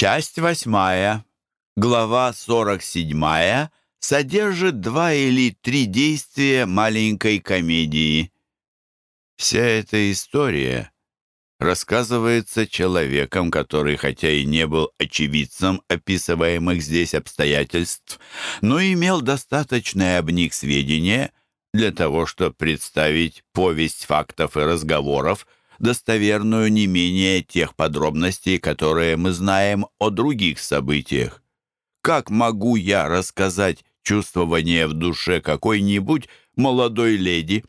Часть восьмая, глава сорок седьмая содержит два или три действия маленькой комедии. Вся эта история рассказывается человеком, который хотя и не был очевидцем описываемых здесь обстоятельств, но имел достаточное об них сведения для того, чтобы представить повесть фактов и разговоров, достоверную не менее тех подробностей, которые мы знаем о других событиях. Как могу я рассказать чувствование в душе какой-нибудь молодой леди,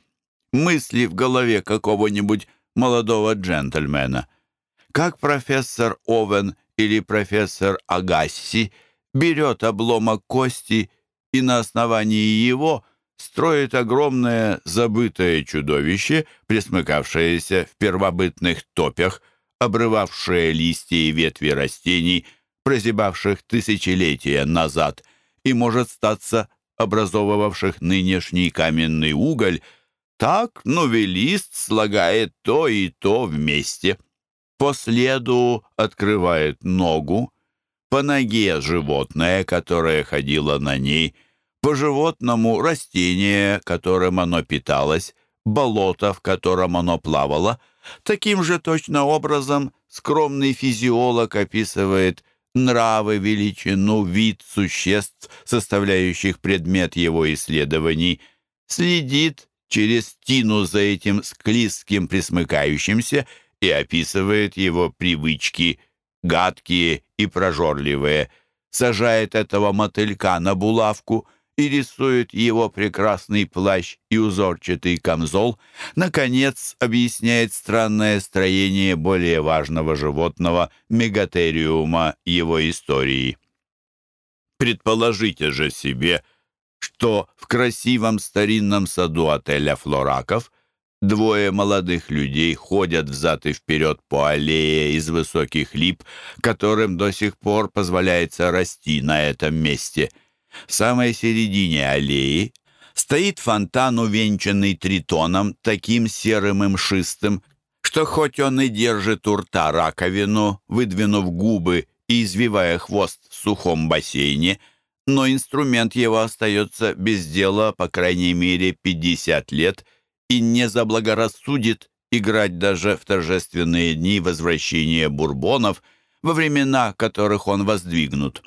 мысли в голове какого-нибудь молодого джентльмена? Как профессор Овен или профессор Агасси берет обломок кости и на основании его строит огромное забытое чудовище, присмыкавшееся в первобытных топях, обрывавшее листья и ветви растений, прозябавших тысячелетия назад, и, может статься, образовывавших нынешний каменный уголь, так новелист слагает то и то вместе. По следу открывает ногу, по ноге животное, которое ходило на ней — по-животному растение, которым оно питалось, болото, в котором оно плавало. Таким же точно образом скромный физиолог описывает нравы, величину, вид существ, составляющих предмет его исследований, следит через тину за этим склизким присмыкающимся и описывает его привычки, гадкие и прожорливые, сажает этого мотылька на булавку — и рисует его прекрасный плащ и узорчатый камзол, наконец объясняет странное строение более важного животного мегатериума его истории. Предположите же себе, что в красивом старинном саду отеля «Флораков» Двое молодых людей ходят взад и вперед по аллее из высоких лип, которым до сих пор позволяется расти на этом месте. В самой середине аллеи стоит фонтан, увенчанный тритоном, таким серым и мшистым, что хоть он и держит у рта раковину, выдвинув губы и извивая хвост в сухом бассейне, но инструмент его остается без дела по крайней мере 50 лет и не заблагорассудит играть даже в торжественные дни возвращения бурбонов, во времена которых он воздвигнут.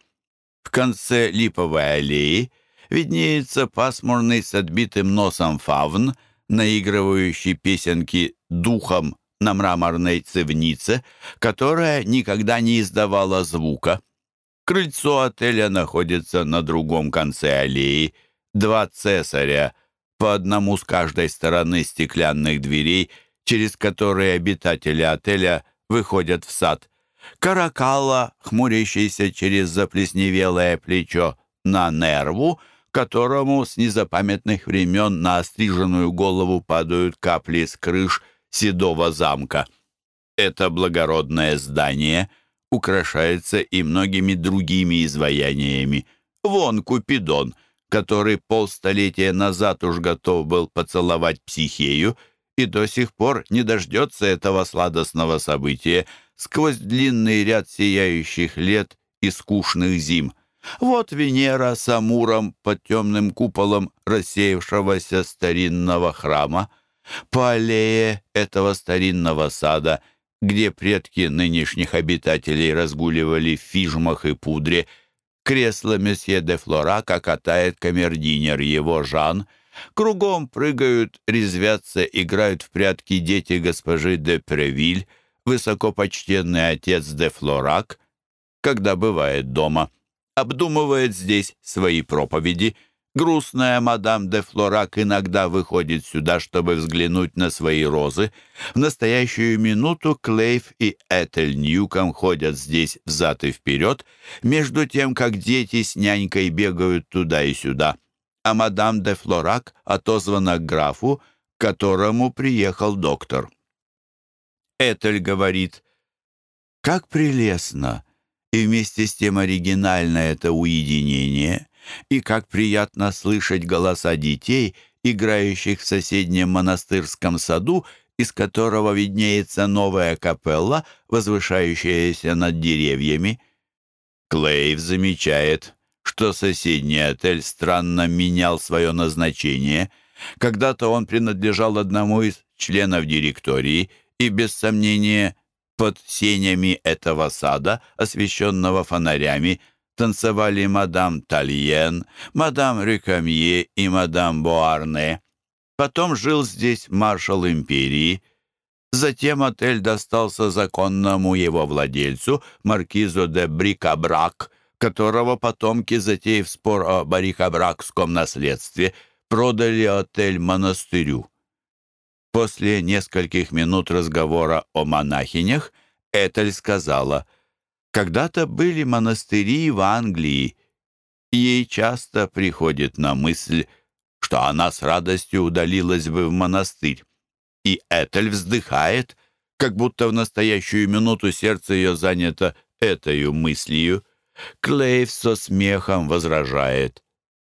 В конце липовой аллеи виднеется пасмурный с отбитым носом фавн, наигрывающий песенки духом на мраморной цевнице, которая никогда не издавала звука. Крыльцо отеля находится на другом конце аллеи. Два цесаря, по одному с каждой стороны стеклянных дверей, через которые обитатели отеля выходят в сад. Каракала, хмурящийся через заплесневелое плечо на нерву, которому с незапамятных времен на остриженную голову падают капли с крыш седого замка. Это благородное здание украшается и многими другими изваяниями. Вон Купидон, который полстолетия назад уж готов был поцеловать психею и до сих пор не дождется этого сладостного события — сквозь длинный ряд сияющих лет и скучных зим. Вот Венера с Амуром под темным куполом рассеявшегося старинного храма. По аллее этого старинного сада, где предки нынешних обитателей разгуливали в фижмах и пудре, кресло месье де Флорака катает камердинер его Жан — Кругом прыгают, резвятся, играют в прятки дети госпожи де Превиль, высокопочтенный отец де Флорак, когда бывает дома, обдумывает здесь свои проповеди. Грустная мадам де Флорак иногда выходит сюда, чтобы взглянуть на свои розы. В настоящую минуту Клейф и Этель Ньюком ходят здесь взад и вперед, между тем, как дети с нянькой бегают туда и сюда. А мадам де Флорак отозвана к графу, к которому приехал доктор. Этель говорит, «Как прелестно и вместе с тем оригинально это уединение, и как приятно слышать голоса детей, играющих в соседнем монастырском саду, из которого виднеется новая капелла, возвышающаяся над деревьями. Клейв замечает, что соседний отель странно менял свое назначение. Когда-то он принадлежал одному из членов директории и, без сомнения, под сенями этого сада, освещенного фонарями, танцевали мадам Тальен, мадам Рюкамье и мадам Буарне. Потом жил здесь маршал империи. Затем отель достался законному его владельцу, маркизу де Брикабрак, которого потомки, затеяв спор о барикабракском наследстве, продали отель монастырю. После нескольких минут разговора о монахинях Этель сказала, «Когда-то были монастыри в Англии. Ей часто приходит на мысль, что она с радостью удалилась бы в монастырь. И Этель вздыхает, как будто в настоящую минуту сердце ее занято этой мыслью. Клейв со смехом возражает.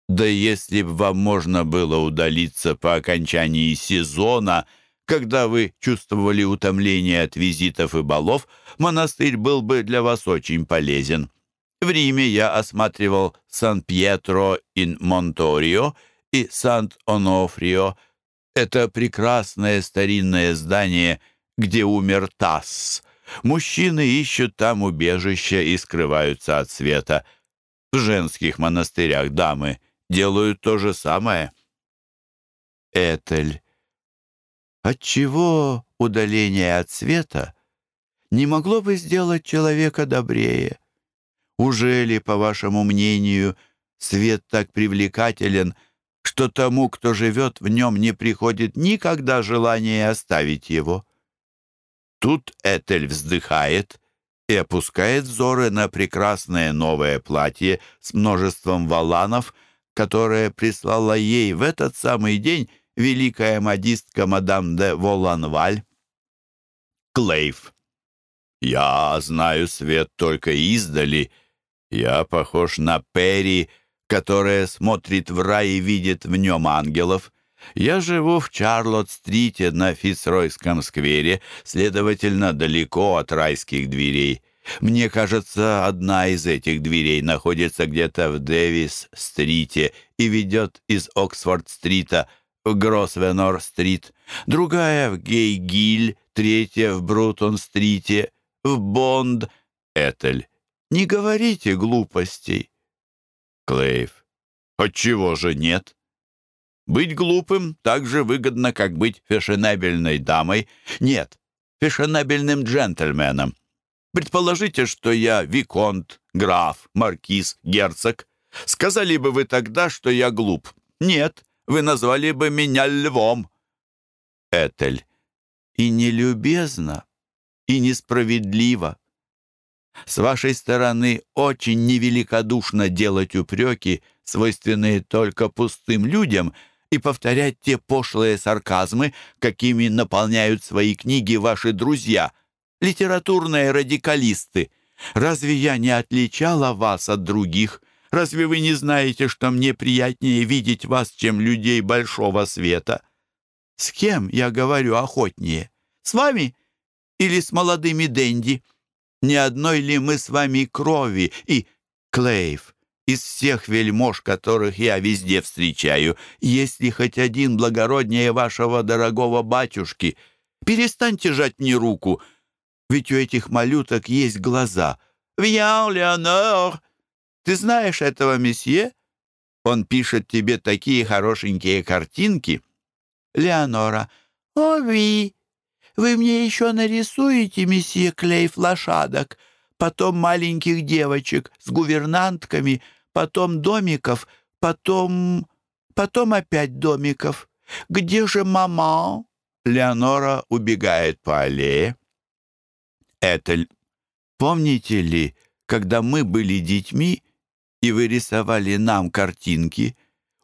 Да если б вам можно было удалиться по окончании сезона, когда вы чувствовали утомление от визитов и балов, монастырь был бы для вас очень полезен. В Риме я осматривал Сан-Пьетро ин Монторио и Сант-Онофрио. Это прекрасное старинное здание, где умер Тасс. Мужчины ищут там убежище и скрываются от света. В женских монастырях дамы делают то же самое. Этель. Отчего удаление от света не могло бы сделать человека добрее? Уже ли, по вашему мнению, свет так привлекателен, что тому, кто живет в нем, не приходит никогда желание оставить его? Тут Этель вздыхает и опускает взоры на прекрасное новое платье с множеством валанов, которое прислала ей в этот самый день великая модистка мадам де Воланваль. Клейв. «Я знаю свет только издали. Я похож на Перри, которая смотрит в рай и видит в нем ангелов. Я живу в Чарлотт-стрите на Фицройском сквере, следовательно, далеко от райских дверей. Мне кажется, одна из этих дверей находится где-то в Дэвис-стрите и ведет из Оксфорд-стрита в Гросвенор-стрит, другая в Гей-Гиль, третья в Брутон-стрите, в Бонд, Этель. Не говорите глупостей. Клейв. Отчего же нет? Быть глупым так же выгодно, как быть фешенебельной дамой. Нет, фешенебельным джентльменом. Предположите, что я виконт, граф, маркиз, герцог. Сказали бы вы тогда, что я глуп. Нет, вы назвали бы меня львом. Этель. И нелюбезно, и несправедливо. С вашей стороны очень невеликодушно делать упреки, свойственные только пустым людям, и повторять те пошлые сарказмы, какими наполняют свои книги ваши друзья, литературные радикалисты. Разве я не отличала вас от других? Разве вы не знаете, что мне приятнее видеть вас, чем людей большого света? С кем, я говорю, охотнее? С вами или с молодыми денди? Не одной ли мы с вами крови и Клейв? Из всех вельмож, которых я везде встречаю, есть ли хоть один благороднее вашего дорогого батюшки? Перестаньте жать мне руку, ведь у этих малюток есть глаза. «Вьян, Леонор!» Ты знаешь этого месье? Он пишет тебе такие хорошенькие картинки. Леонора. О, ви! Вы мне еще нарисуете, месье Клейф, лошадок, потом маленьких девочек с гувернантками, потом домиков, потом... потом опять домиков. Где же мама? Леонора убегает по аллее. Этель. Помните ли, когда мы были детьми, и вы рисовали нам картинки.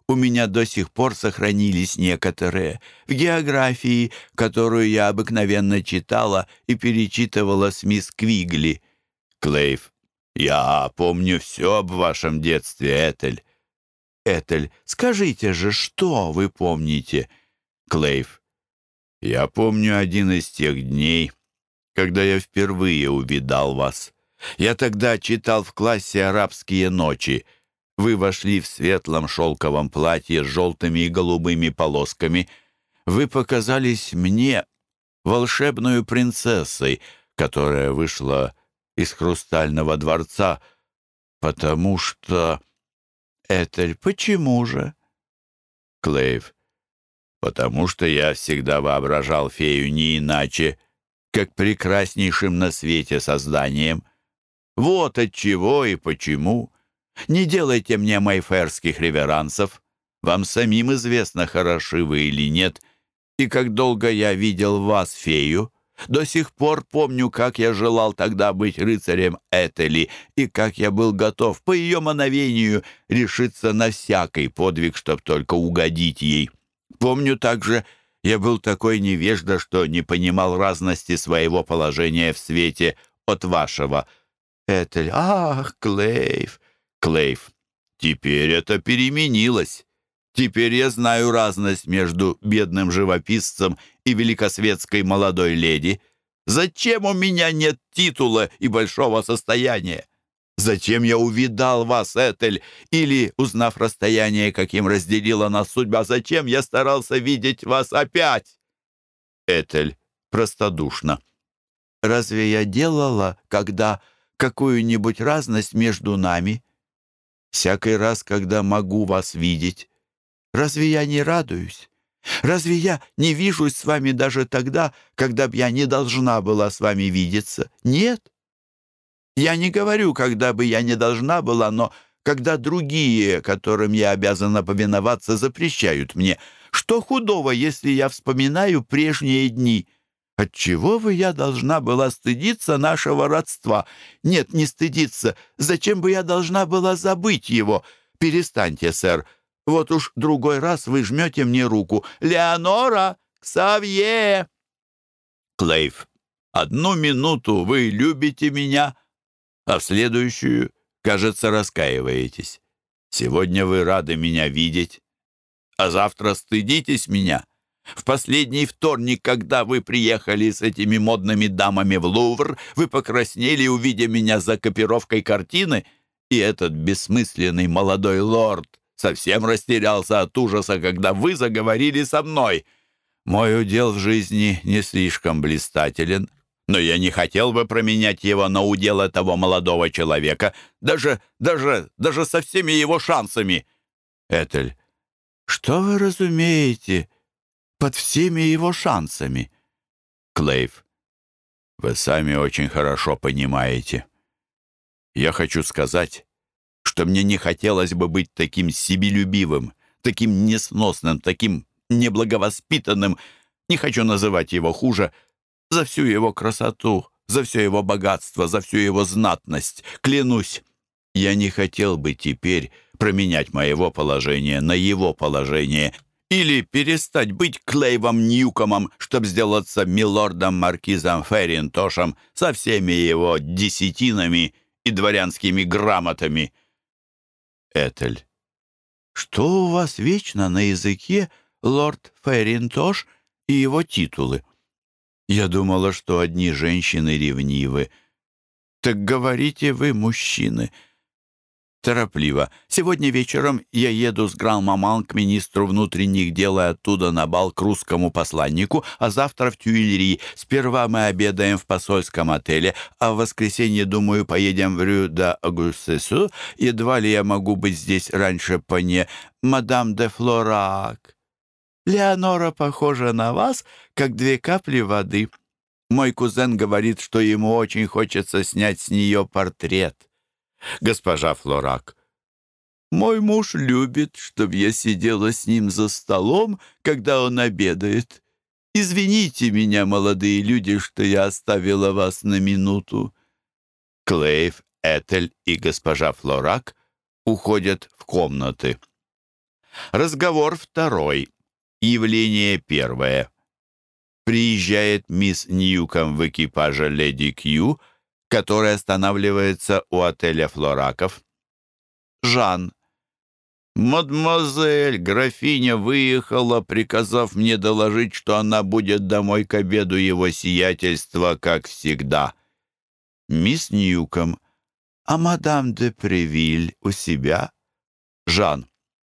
У меня до сих пор сохранились некоторые в географии, которую я обыкновенно читала и перечитывала с мисс Квигли. Клейв. Я помню все об вашем детстве, Этель. Этель. Скажите же, что вы помните? Клейв. Я помню один из тех дней, когда я впервые увидал вас. Я тогда читал в классе «Арабские ночи». Вы вошли в светлом шелковом платье с желтыми и голубыми полосками. Вы показались мне волшебную принцессой, которая вышла из хрустального дворца, потому что... Этель, почему же? Клейв, потому что я всегда воображал фею не иначе, как прекраснейшим на свете созданием. Вот от чего и почему. Не делайте мне майферских реверансов. Вам самим известно, хороши вы или нет, и как долго я видел вас, фею. До сих пор помню, как я желал тогда быть рыцарем Этели, и как я был готов по ее мановению решиться на всякий подвиг, чтоб только угодить ей. Помню также, я был такой невежда, что не понимал разности своего положения в свете от вашего. Этель, ах, Клейв, Клейв, теперь это переменилось. Теперь я знаю разность между бедным живописцем и великосветской молодой леди. Зачем у меня нет титула и большого состояния? Зачем я увидал вас, Этель, или, узнав расстояние, каким разделила нас судьба, зачем я старался видеть вас опять? Этель простодушно. Разве я делала, когда какую-нибудь разность между нами? Всякий раз, когда могу вас видеть, Разве я не радуюсь? Разве я не вижусь с вами даже тогда, когда б я не должна была с вами видеться? Нет. Я не говорю, когда бы я не должна была, но когда другие, которым я обязана повиноваться, запрещают мне. Что худого, если я вспоминаю прежние дни? Отчего бы я должна была стыдиться нашего родства? Нет, не стыдиться. Зачем бы я должна была забыть его? Перестаньте, сэр. Вот уж другой раз вы жмете мне руку. «Леонора! Ксавье!» Клейв, одну минуту вы любите меня, а в следующую, кажется, раскаиваетесь. Сегодня вы рады меня видеть, а завтра стыдитесь меня. В последний вторник, когда вы приехали с этими модными дамами в Лувр, вы покраснели, увидя меня за копировкой картины, и этот бессмысленный молодой лорд совсем растерялся от ужаса, когда вы заговорили со мной. Мой удел в жизни не слишком блистателен, но я не хотел бы променять его на удел этого молодого человека, даже, даже, даже со всеми его шансами. Этель, что вы разумеете под всеми его шансами? Клейв, вы сами очень хорошо понимаете. Я хочу сказать, что мне не хотелось бы быть таким себелюбивым, таким несносным, таким неблаговоспитанным, не хочу называть его хуже, за всю его красоту, за все его богатство, за всю его знатность. Клянусь, я не хотел бы теперь променять моего положения на его положение или перестать быть Клейвом Ньюкомом, чтобы сделаться милордом-маркизом Ферринтошем со всеми его десятинами и дворянскими грамотами. Этель. «Что у вас вечно на языке, лорд Ферринтош и его титулы?» «Я думала, что одни женщины ревнивы». «Так говорите вы, мужчины». Торопливо. «Сегодня вечером я еду с гран-маман к министру внутренних дел и оттуда на бал к русскому посланнику, а завтра в Тюильри. Сперва мы обедаем в посольском отеле, а в воскресенье, думаю, поедем в Рю да Агуссесу. Едва ли я могу быть здесь раньше по не... Мадам де Флорак. Леонора похожа на вас, как две капли воды. Мой кузен говорит, что ему очень хочется снять с нее портрет» госпожа Флорак. «Мой муж любит, чтобы я сидела с ним за столом, когда он обедает. Извините меня, молодые люди, что я оставила вас на минуту». Клейв, Этель и госпожа Флорак уходят в комнаты. Разговор второй. Явление первое. Приезжает мисс Ньюком в экипаже леди Кью — который останавливается у отеля «Флораков». Жан. «Мадемуазель, графиня выехала, приказав мне доложить, что она будет домой к обеду его сиятельства, как всегда». Мисс Ньюком. А мадам де Превиль у себя? Жан.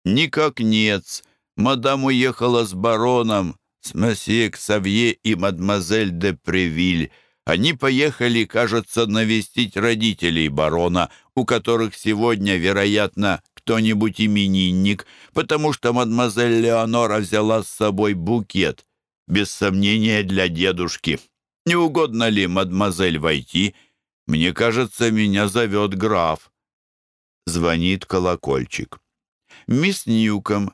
Никак нет. Мадам уехала с бароном, с месье Ксавье и мадемуазель де Превиль. Они поехали, кажется, навестить родителей барона, у которых сегодня, вероятно, кто-нибудь именинник, потому что мадемуазель Леонора взяла с собой букет, без сомнения, для дедушки. Не угодно ли, мадемуазель, войти? Мне кажется, меня зовет граф. Звонит колокольчик. Мисс Ньюком.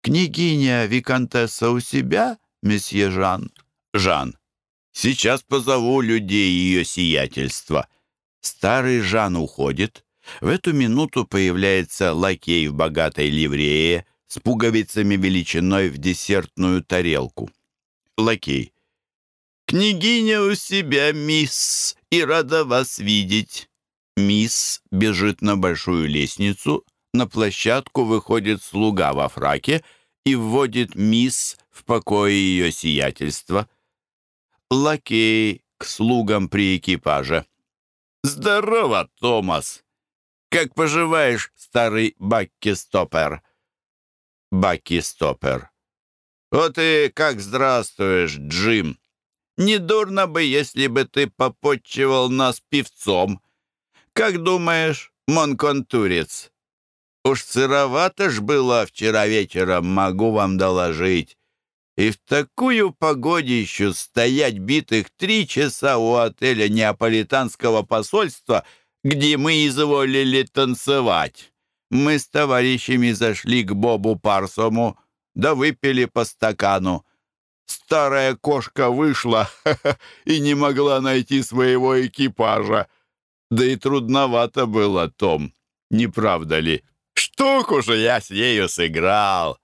Княгиня Викантесса у себя, месье Жан? Жан. Сейчас позову людей ее сиятельства. Старый Жан уходит. В эту минуту появляется лакей в богатой ливрее с пуговицами величиной в десертную тарелку. Лакей. «Княгиня у себя, мисс, и рада вас видеть». Мисс бежит на большую лестницу, на площадку выходит слуга во фраке и вводит мисс в покое ее сиятельства лакей к слугам при экипаже. «Здорово, Томас! Как поживаешь, старый Бакки-стопер?» Бакки-стопер. «Вот и как здравствуешь, Джим! Недурно бы, если бы ты попотчевал нас певцом. Как думаешь, Монконтурец?» «Уж сыровато ж было вчера вечером, могу вам доложить. И в такую погодищу стоять битых три часа у отеля неаполитанского посольства, где мы изволили танцевать. Мы с товарищами зашли к Бобу Парсому, да выпили по стакану. Старая кошка вышла и не могла найти своего экипажа. Да и трудновато было, Том, не правда ли? Штуку же я с нею сыграл.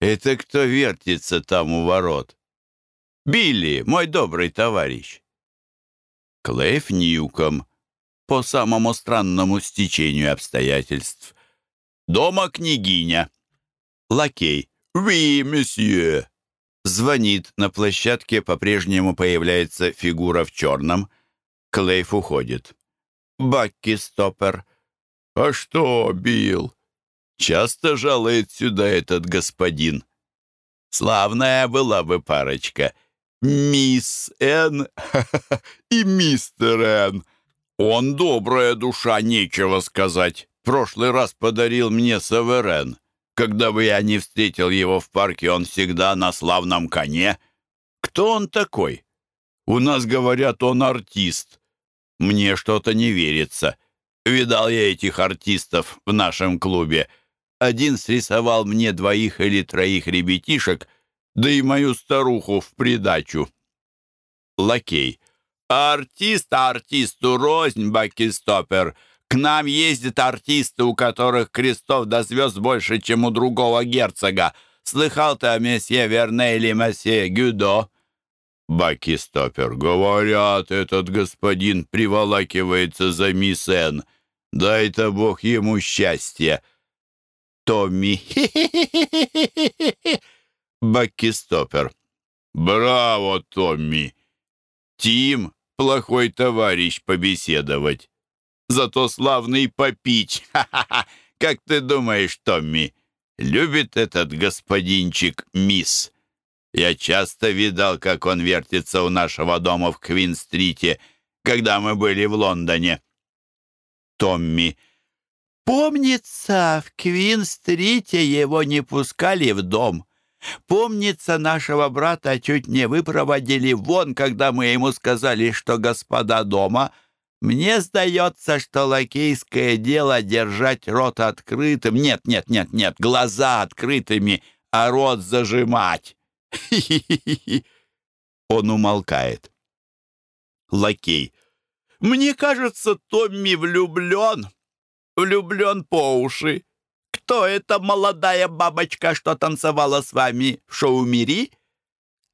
«Это кто вертится там у ворот?» «Билли, мой добрый товарищ». Клейф Ньюком, по самому странному стечению обстоятельств. «Дома княгиня». Лакей. «Ви, месье». Звонит. На площадке по-прежнему появляется фигура в черном. Клейф уходит. Бакки Стоппер. «А что, Билл?» Часто жалует сюда этот господин. Славная была бы парочка. Мисс Н и мистер Н. Он добрая душа, нечего сказать. Прошлый раз подарил мне Саверен. Когда бы я не встретил его в парке, он всегда на славном коне. Кто он такой? У нас говорят, он артист. Мне что-то не верится. Видал я этих артистов в нашем клубе — один срисовал мне двоих или троих ребятишек, да и мою старуху в придачу. Лакей. Артист артисту рознь, бакистопер. К нам ездят артисты, у которых крестов до звезд больше, чем у другого герцога. Слыхал ты о месье Верне или месье Гюдо?» Бакистопер. «Говорят, этот господин приволакивается за мисс Эн. Дай-то Бог ему счастья. Томми. Баккистопер. Браво, Томми. Тим — плохой товарищ побеседовать. Зато славный попить. Как ты думаешь, Томми, любит этот господинчик мисс? Я часто видал, как он вертится у нашего дома в Квин-стрите, когда мы были в Лондоне. Томми. Помнится, в Квин-стрите его не пускали в дом. Помнится, нашего брата чуть не выпроводили вон, когда мы ему сказали, что господа дома. Мне сдается, что лакейское дело держать рот открытым. Нет, нет, нет, нет, глаза открытыми, а рот зажимать. Он умолкает. Лакей. Мне кажется, Томми влюблен влюблен по уши. Кто эта молодая бабочка, что танцевала с вами в шоу «Мири»?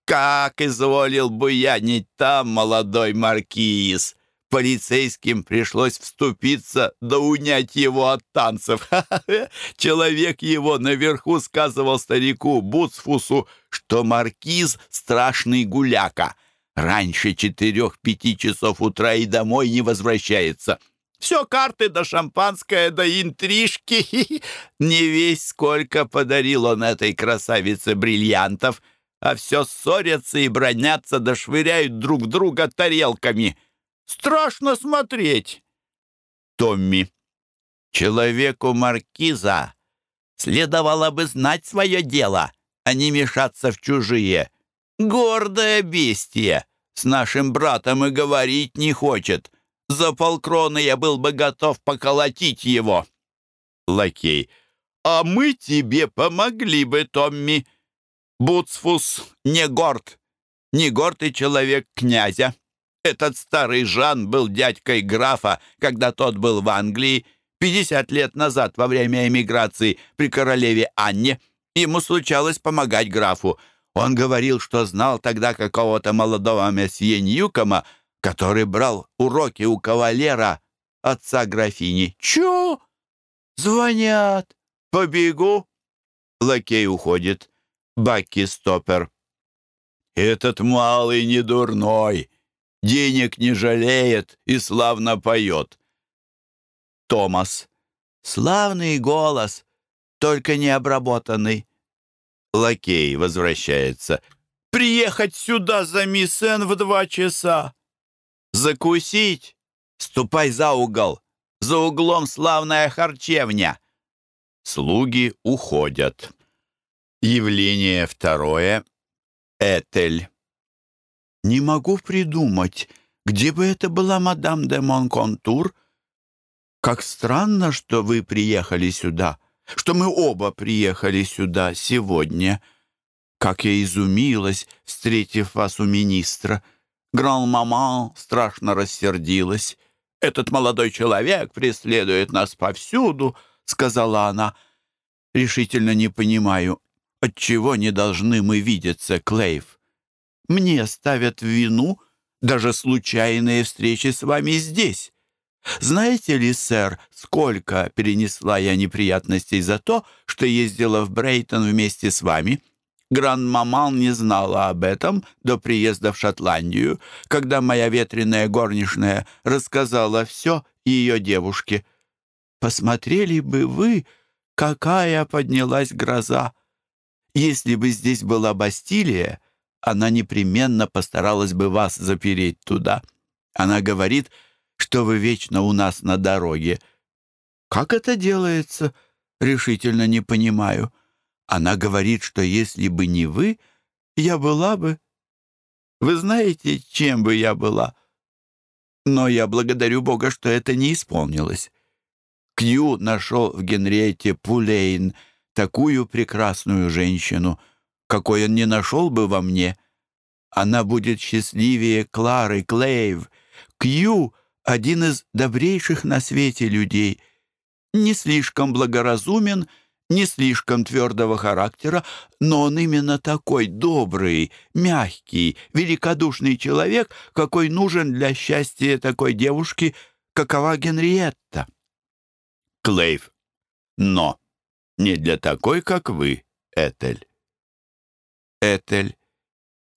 Как изволил бы я не там, молодой маркиз. Полицейским пришлось вступиться да унять его от танцев. Человек его наверху сказывал старику Буцфусу, что маркиз — страшный гуляка. раньше четырех-пяти часов утра и домой не возвращается. Все карты да шампанское да интрижки. Не весь сколько подарил он этой красавице бриллиантов, а все ссорятся и бронятся да швыряют друг друга тарелками. Страшно смотреть. Томми. Человеку маркиза следовало бы знать свое дело, а не мешаться в чужие. Гордое бестие. С нашим братом и говорить не хочет. За полкроны я был бы готов поколотить его. Лакей. А мы тебе помогли бы, Томми. Буцфус не горд. Не горд и человек князя. Этот старый Жан был дядькой графа, когда тот был в Англии, 50 лет назад во время эмиграции при королеве Анне. Ему случалось помогать графу. Он говорил, что знал тогда какого-то молодого месье Ньюкома, который брал уроки у кавалера, отца графини. «Чё? Звонят! Побегу!» Лакей уходит. Баки Стоппер. «Этот малый не дурной, денег не жалеет и славно поет». Томас. «Славный голос, только не обработанный». Лакей возвращается. «Приехать сюда за мисс Эн в два часа!» «Закусить! Ступай за угол! За углом славная харчевня!» Слуги уходят. Явление второе. Этель. «Не могу придумать, где бы это была мадам де Монконтур? Как странно, что вы приехали сюда!» что мы оба приехали сюда сегодня. Как я изумилась, встретив вас у министра. Гран-маман страшно рассердилась. «Этот молодой человек преследует нас повсюду», — сказала она. «Решительно не понимаю, отчего не должны мы видеться, Клейв. Мне ставят вину даже случайные встречи с вами здесь. Знаете ли, сэр, сколько перенесла я неприятностей за то, что ездила в Брейтон вместе с вами? Гран-маман не знала об этом до приезда в Шотландию, когда моя ветреная горничная рассказала все ее девушке. Посмотрели бы вы, какая поднялась гроза. Если бы здесь была Бастилия, она непременно постаралась бы вас запереть туда. Она говорит, что вы вечно у нас на дороге. Как это делается? Решительно не понимаю. Она говорит, что если бы не вы, я была бы... Вы знаете, чем бы я была? Но я благодарю Бога, что это не исполнилось. Кью нашел в Генриете Пулейн такую прекрасную женщину, какой он не нашел бы во мне. Она будет счастливее Клары Клейв. Кью один из добрейших на свете людей, не слишком благоразумен, не слишком твердого характера, но он именно такой добрый, мягкий, великодушный человек, какой нужен для счастья такой девушки, какова Генриетта. Клейв. Но не для такой, как вы, Этель. Этель.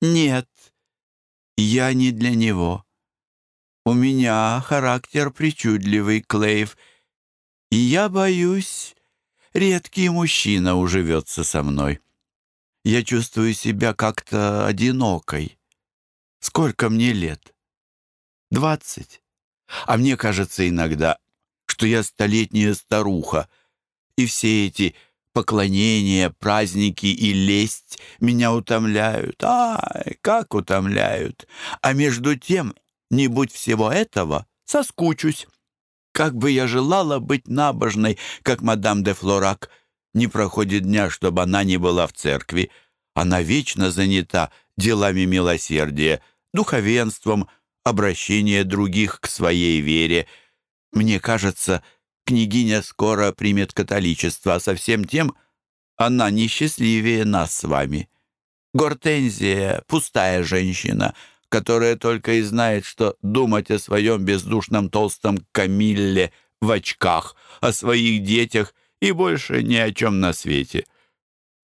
Нет, я не для него. У меня характер причудливый, Клейв, и я боюсь, редкий мужчина уживется со мной. Я чувствую себя как-то одинокой. Сколько мне лет? Двадцать. А мне кажется иногда, что я столетняя старуха, и все эти поклонения, праздники и лесть меня утомляют. Ай, как утомляют! А между тем не будь всего этого, соскучусь. Как бы я желала быть набожной, как мадам де Флорак. Не проходит дня, чтобы она не была в церкви. Она вечно занята делами милосердия, духовенством, обращения других к своей вере. Мне кажется, княгиня скоро примет католичество, а совсем тем она несчастливее нас с вами. Гортензия — пустая женщина — которая только и знает, что думать о своем бездушном толстом Камилле в очках, о своих детях и больше ни о чем на свете.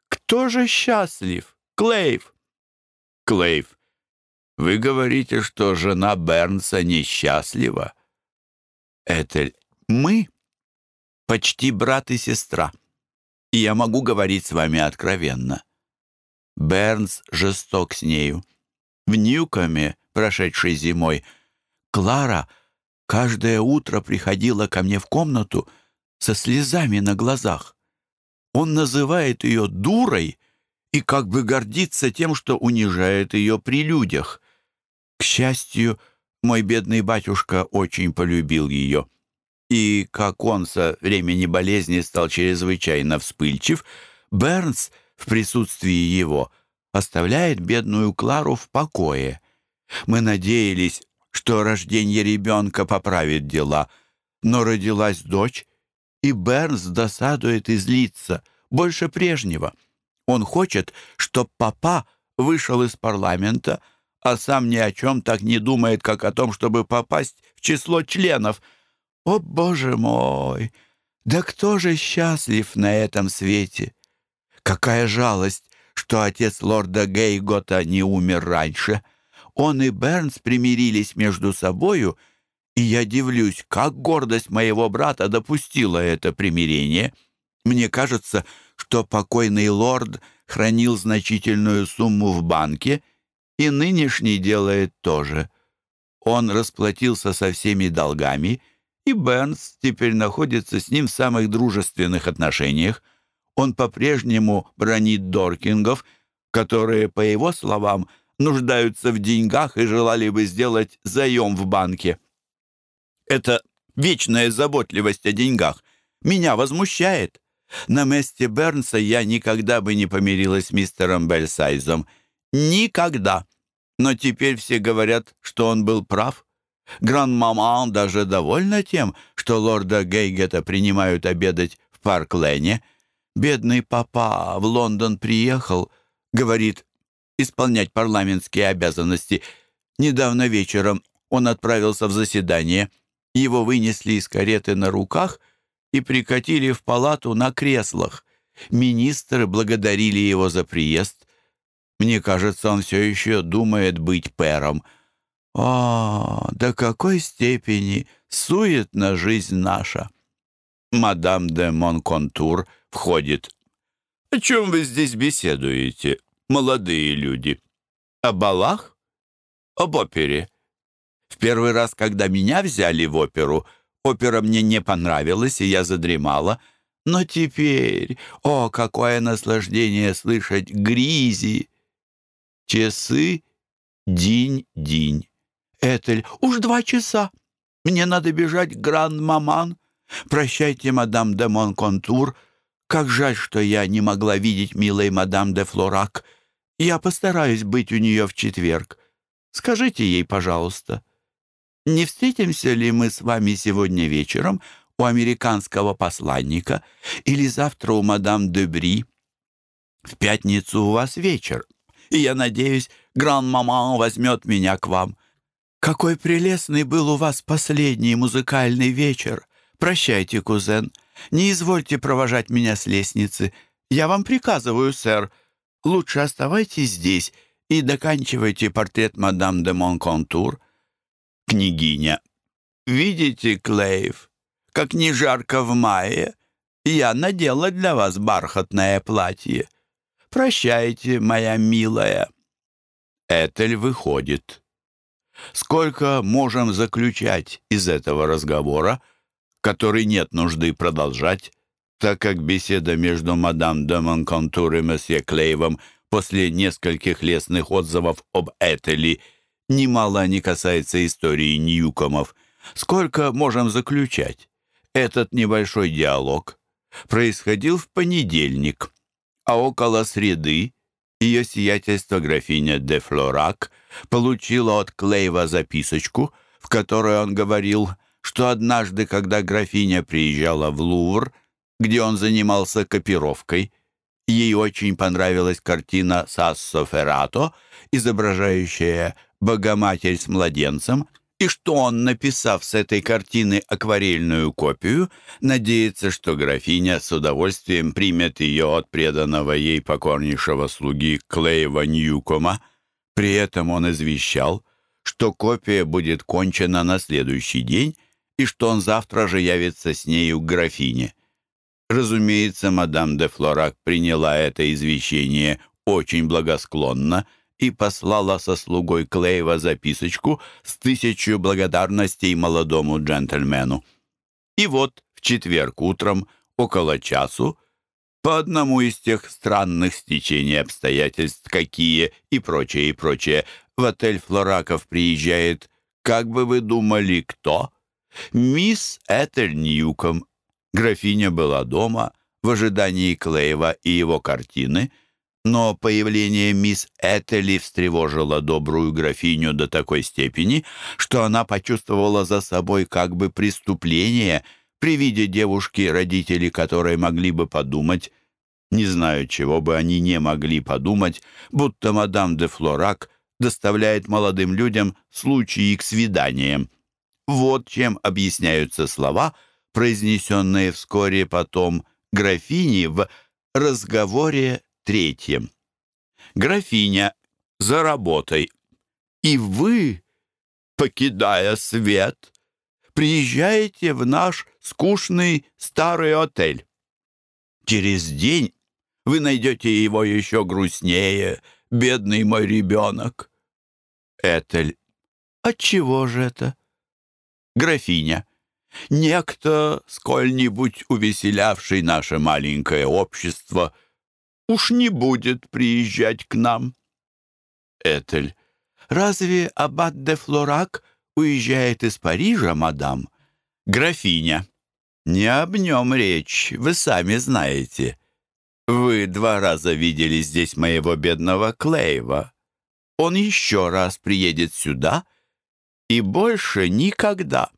Кто же счастлив? Клейв. Клейв. Вы говорите, что жена Бернса несчастлива. Этель, мы почти брат и сестра, и я могу говорить с вами откровенно. Бернс жесток с нею. В Ньюкоме, прошедшей зимой, Клара каждое утро приходила ко мне в комнату со слезами на глазах. Он называет ее дурой и как бы гордится тем, что унижает ее при людях. К счастью, мой бедный батюшка очень полюбил ее. И как он со времени болезни стал чрезвычайно вспыльчив, Бернс в присутствии его оставляет бедную Клару в покое. Мы надеялись, что рождение ребенка поправит дела, но родилась дочь, и Бернс досадует и злится, больше прежнего. Он хочет, чтоб папа вышел из парламента, а сам ни о чем так не думает, как о том, чтобы попасть в число членов. О, Боже мой! Да кто же счастлив на этом свете? Какая жалость, что отец лорда Гейгота не умер раньше. Он и Бернс примирились между собою, и я дивлюсь, как гордость моего брата допустила это примирение. Мне кажется, что покойный лорд хранил значительную сумму в банке, и нынешний делает то же. Он расплатился со всеми долгами, и Бернс теперь находится с ним в самых дружественных отношениях. Он по-прежнему бронит Доркингов, которые, по его словам, нуждаются в деньгах и желали бы сделать заем в банке. Это вечная заботливость о деньгах меня возмущает. На месте Бернса я никогда бы не помирилась с мистером Бельсайзом. Никогда. Но теперь все говорят, что он был прав. Гран-мама даже довольна тем, что лорда Гейгета принимают обедать в Парк-Лене. Бедный папа в Лондон приехал, говорит, исполнять парламентские обязанности. Недавно вечером он отправился в заседание. Его вынесли из кареты на руках и прикатили в палату на креслах. Министры благодарили его за приезд. Мне кажется, он все еще думает быть пэром. О, до какой степени суетна жизнь наша! Мадам де Монконтур входит. «О чем вы здесь беседуете, молодые люди? О балах? Об опере? В первый раз, когда меня взяли в оперу, опера мне не понравилась, и я задремала. Но теперь, о, какое наслаждение слышать гризи! Часы, день-день. Этель, уж два часа. Мне надо бежать гранд-маман. Прощайте, мадам де Монконтур. Как жаль, что я не могла видеть милой мадам де Флорак. Я постараюсь быть у нее в четверг. Скажите ей, пожалуйста, не встретимся ли мы с вами сегодня вечером у американского посланника или завтра у мадам де Бри? В пятницу у вас вечер, и я надеюсь, гран-мама возьмет меня к вам. Какой прелестный был у вас последний музыкальный вечер. Прощайте, кузен. Не извольте провожать меня с лестницы. Я вам приказываю, сэр. Лучше оставайтесь здесь и доканчивайте портрет мадам де Монконтур. Княгиня. Видите, Клейв, как не жарко в мае. Я надела для вас бархатное платье. Прощайте, моя милая. Этель выходит. Сколько можем заключать из этого разговора, который нет нужды продолжать, так как беседа между мадам де Монконтур и месье Клейвом после нескольких лестных отзывов об Этели немало не касается истории Ньюкомов. Сколько можем заключать? Этот небольшой диалог происходил в понедельник, а около среды ее сиятельство графиня де Флорак получила от Клейва записочку, в которой он говорил, что однажды, когда графиня приезжала в Лувр, где он занимался копировкой, ей очень понравилась картина Сассо Феррато, изображающая Богоматерь с младенцем, и что он, написав с этой картины акварельную копию, надеется, что графиня с удовольствием примет ее от преданного ей покорнейшего слуги Клейва Ньюкома. При этом он извещал, что копия будет кончена на следующий день и что он завтра же явится с нею к графине. Разумеется, мадам де Флорак приняла это извещение очень благосклонно и послала со слугой Клейва записочку с тысячу благодарностей молодому джентльмену. И вот в четверг утром, около часу, по одному из тех странных стечений обстоятельств, какие и прочее, и прочее, в отель Флораков приезжает, как бы вы думали, кто? Мисс Этель Ньюком. Графиня была дома в ожидании Клейва и его картины, но появление мисс Этели встревожило добрую графиню до такой степени, что она почувствовала за собой как бы преступление — при виде девушки, родители которой могли бы подумать, не знаю, чего бы они не могли подумать, будто мадам де Флорак доставляет молодым людям случаи к свиданиям. Вот чем объясняются слова, произнесенные вскоре потом графини в разговоре третьем. «Графиня, за работой. И вы, покидая свет, приезжаете в наш скучный старый отель. Через день вы найдете его еще грустнее, бедный мой ребенок. Этель. Отчего же это? Графиня. Некто, сколь-нибудь увеселявший наше маленькое общество, уж не будет приезжать к нам. Этель. Разве аббат де Флорак уезжает из Парижа, мадам. Графиня. Не об нем речь, вы сами знаете. Вы два раза видели здесь моего бедного Клейва. Он еще раз приедет сюда и больше никогда.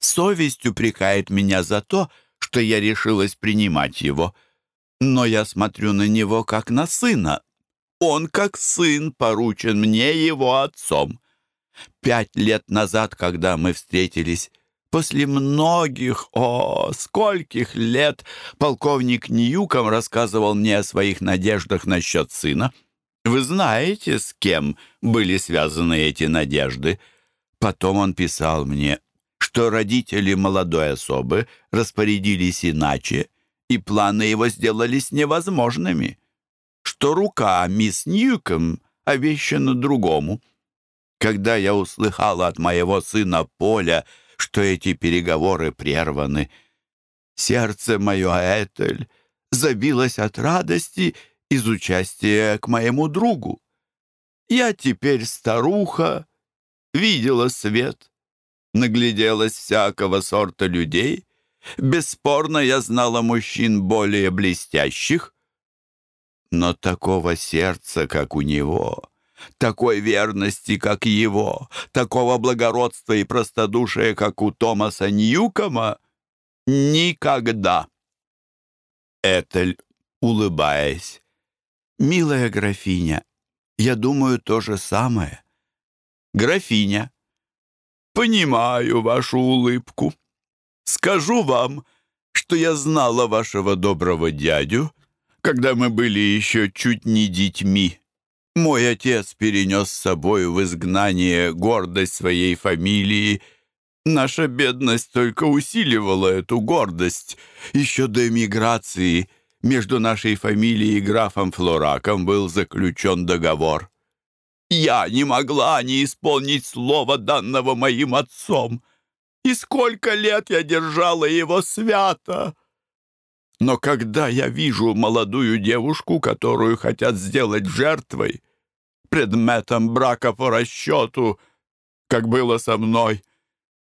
Совесть упрекает меня за то, что я решилась принимать его. Но я смотрю на него как на сына. Он, как сын, поручен мне его отцом. Пять лет назад, когда мы встретились, после многих, о, скольких лет, полковник Ньюком рассказывал мне о своих надеждах насчет сына. Вы знаете, с кем были связаны эти надежды? Потом он писал мне, что родители молодой особы распорядились иначе, и планы его сделались невозможными, что рука мисс Ньюком обещана другому — когда я услыхала от моего сына Поля, что эти переговоры прерваны, сердце мое, Этель, забилось от радости из участия к моему другу. Я теперь старуха, видела свет, нагляделась всякого сорта людей. Бесспорно, я знала мужчин более блестящих, но такого сердца, как у него, такой верности, как его, такого благородства и простодушия, как у Томаса Ньюкома, никогда. Этель, улыбаясь, «Милая графиня, я думаю то же самое». Графиня, «Понимаю вашу улыбку. Скажу вам, что я знала вашего доброго дядю, когда мы были еще чуть не детьми. Мой отец перенес с собой в изгнание гордость своей фамилии. Наша бедность только усиливала эту гордость. Еще до эмиграции между нашей фамилией и графом Флораком был заключен договор. Я не могла не исполнить слово, данного моим отцом. И сколько лет я держала его свято! Но когда я вижу молодую девушку, которую хотят сделать жертвой, предметом брака по расчету, как было со мной.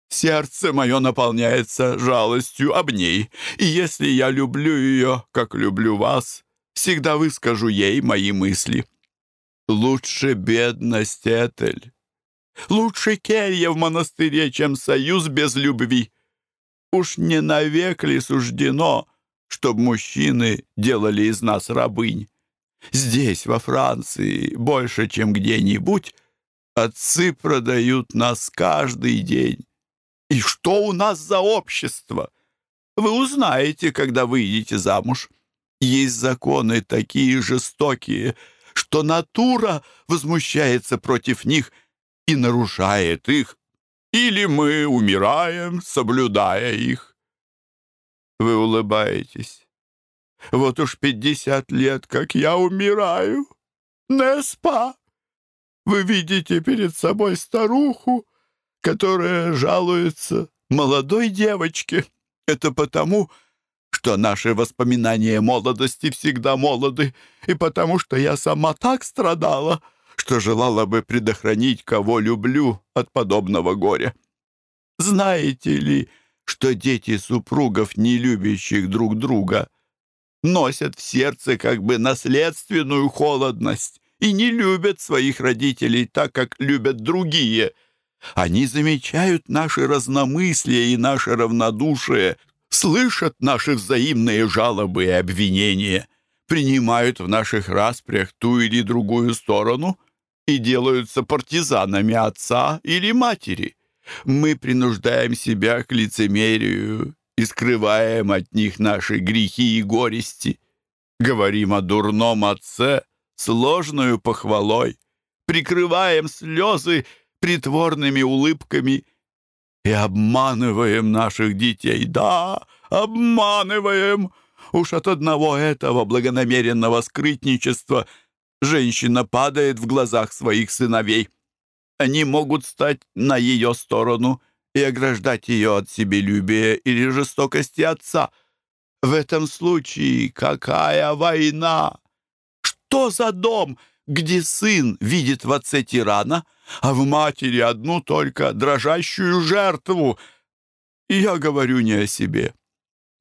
Сердце мое наполняется жалостью об ней, и если я люблю ее, как люблю вас, всегда выскажу ей мои мысли. Лучше бедность, Этель. Лучше келья в монастыре, чем союз без любви. Уж не навек ли суждено, чтоб мужчины делали из нас рабынь? Здесь, во Франции, больше, чем где-нибудь, отцы продают нас каждый день. И что у нас за общество? Вы узнаете, когда выйдете замуж. Есть законы такие жестокие, что натура возмущается против них и нарушает их, или мы умираем, соблюдая их. Вы улыбаетесь. Вот уж пятьдесят лет, как я умираю. Неспа! Вы видите перед собой старуху, которая жалуется молодой девочке. Это потому, что наши воспоминания молодости всегда молоды, и потому что я сама так страдала, что желала бы предохранить, кого люблю, от подобного горя. Знаете ли, что дети супругов, не любящих друг друга, носят в сердце как бы наследственную холодность и не любят своих родителей так, как любят другие. Они замечают наши разномыслия и наше равнодушие, слышат наши взаимные жалобы и обвинения, принимают в наших распрях ту или другую сторону и делаются партизанами отца или матери. Мы принуждаем себя к лицемерию и скрываем от них наши грехи и горести. Говорим о дурном отце сложную похвалой, прикрываем слезы притворными улыбками и обманываем наших детей. Да, обманываем. Уж от одного этого благонамеренного скрытничества женщина падает в глазах своих сыновей. Они могут стать на ее сторону и ограждать ее от себелюбия или жестокости отца. В этом случае какая война? Что за дом, где сын видит в отце тирана, а в матери одну только дрожащую жертву? я говорю не о себе.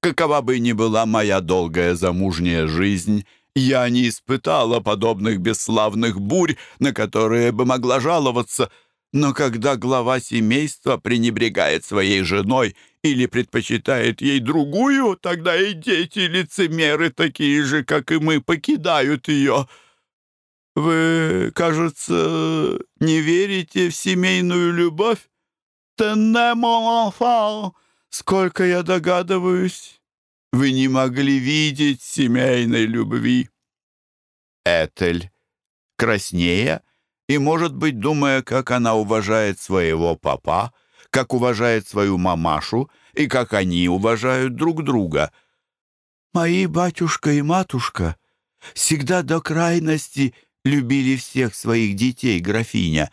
Какова бы ни была моя долгая замужняя жизнь, я не испытала подобных бесславных бурь, на которые бы могла жаловаться. Но когда глава семейства пренебрегает своей женой или предпочитает ей другую, тогда и дети-лицемеры, такие же, как и мы, покидают ее. Вы, кажется, не верите в семейную любовь? Тенне, сколько я догадываюсь, вы не могли видеть семейной любви. Этель, краснея и, может быть, думая, как она уважает своего папа, как уважает свою мамашу и как они уважают друг друга. «Мои батюшка и матушка всегда до крайности любили всех своих детей, графиня,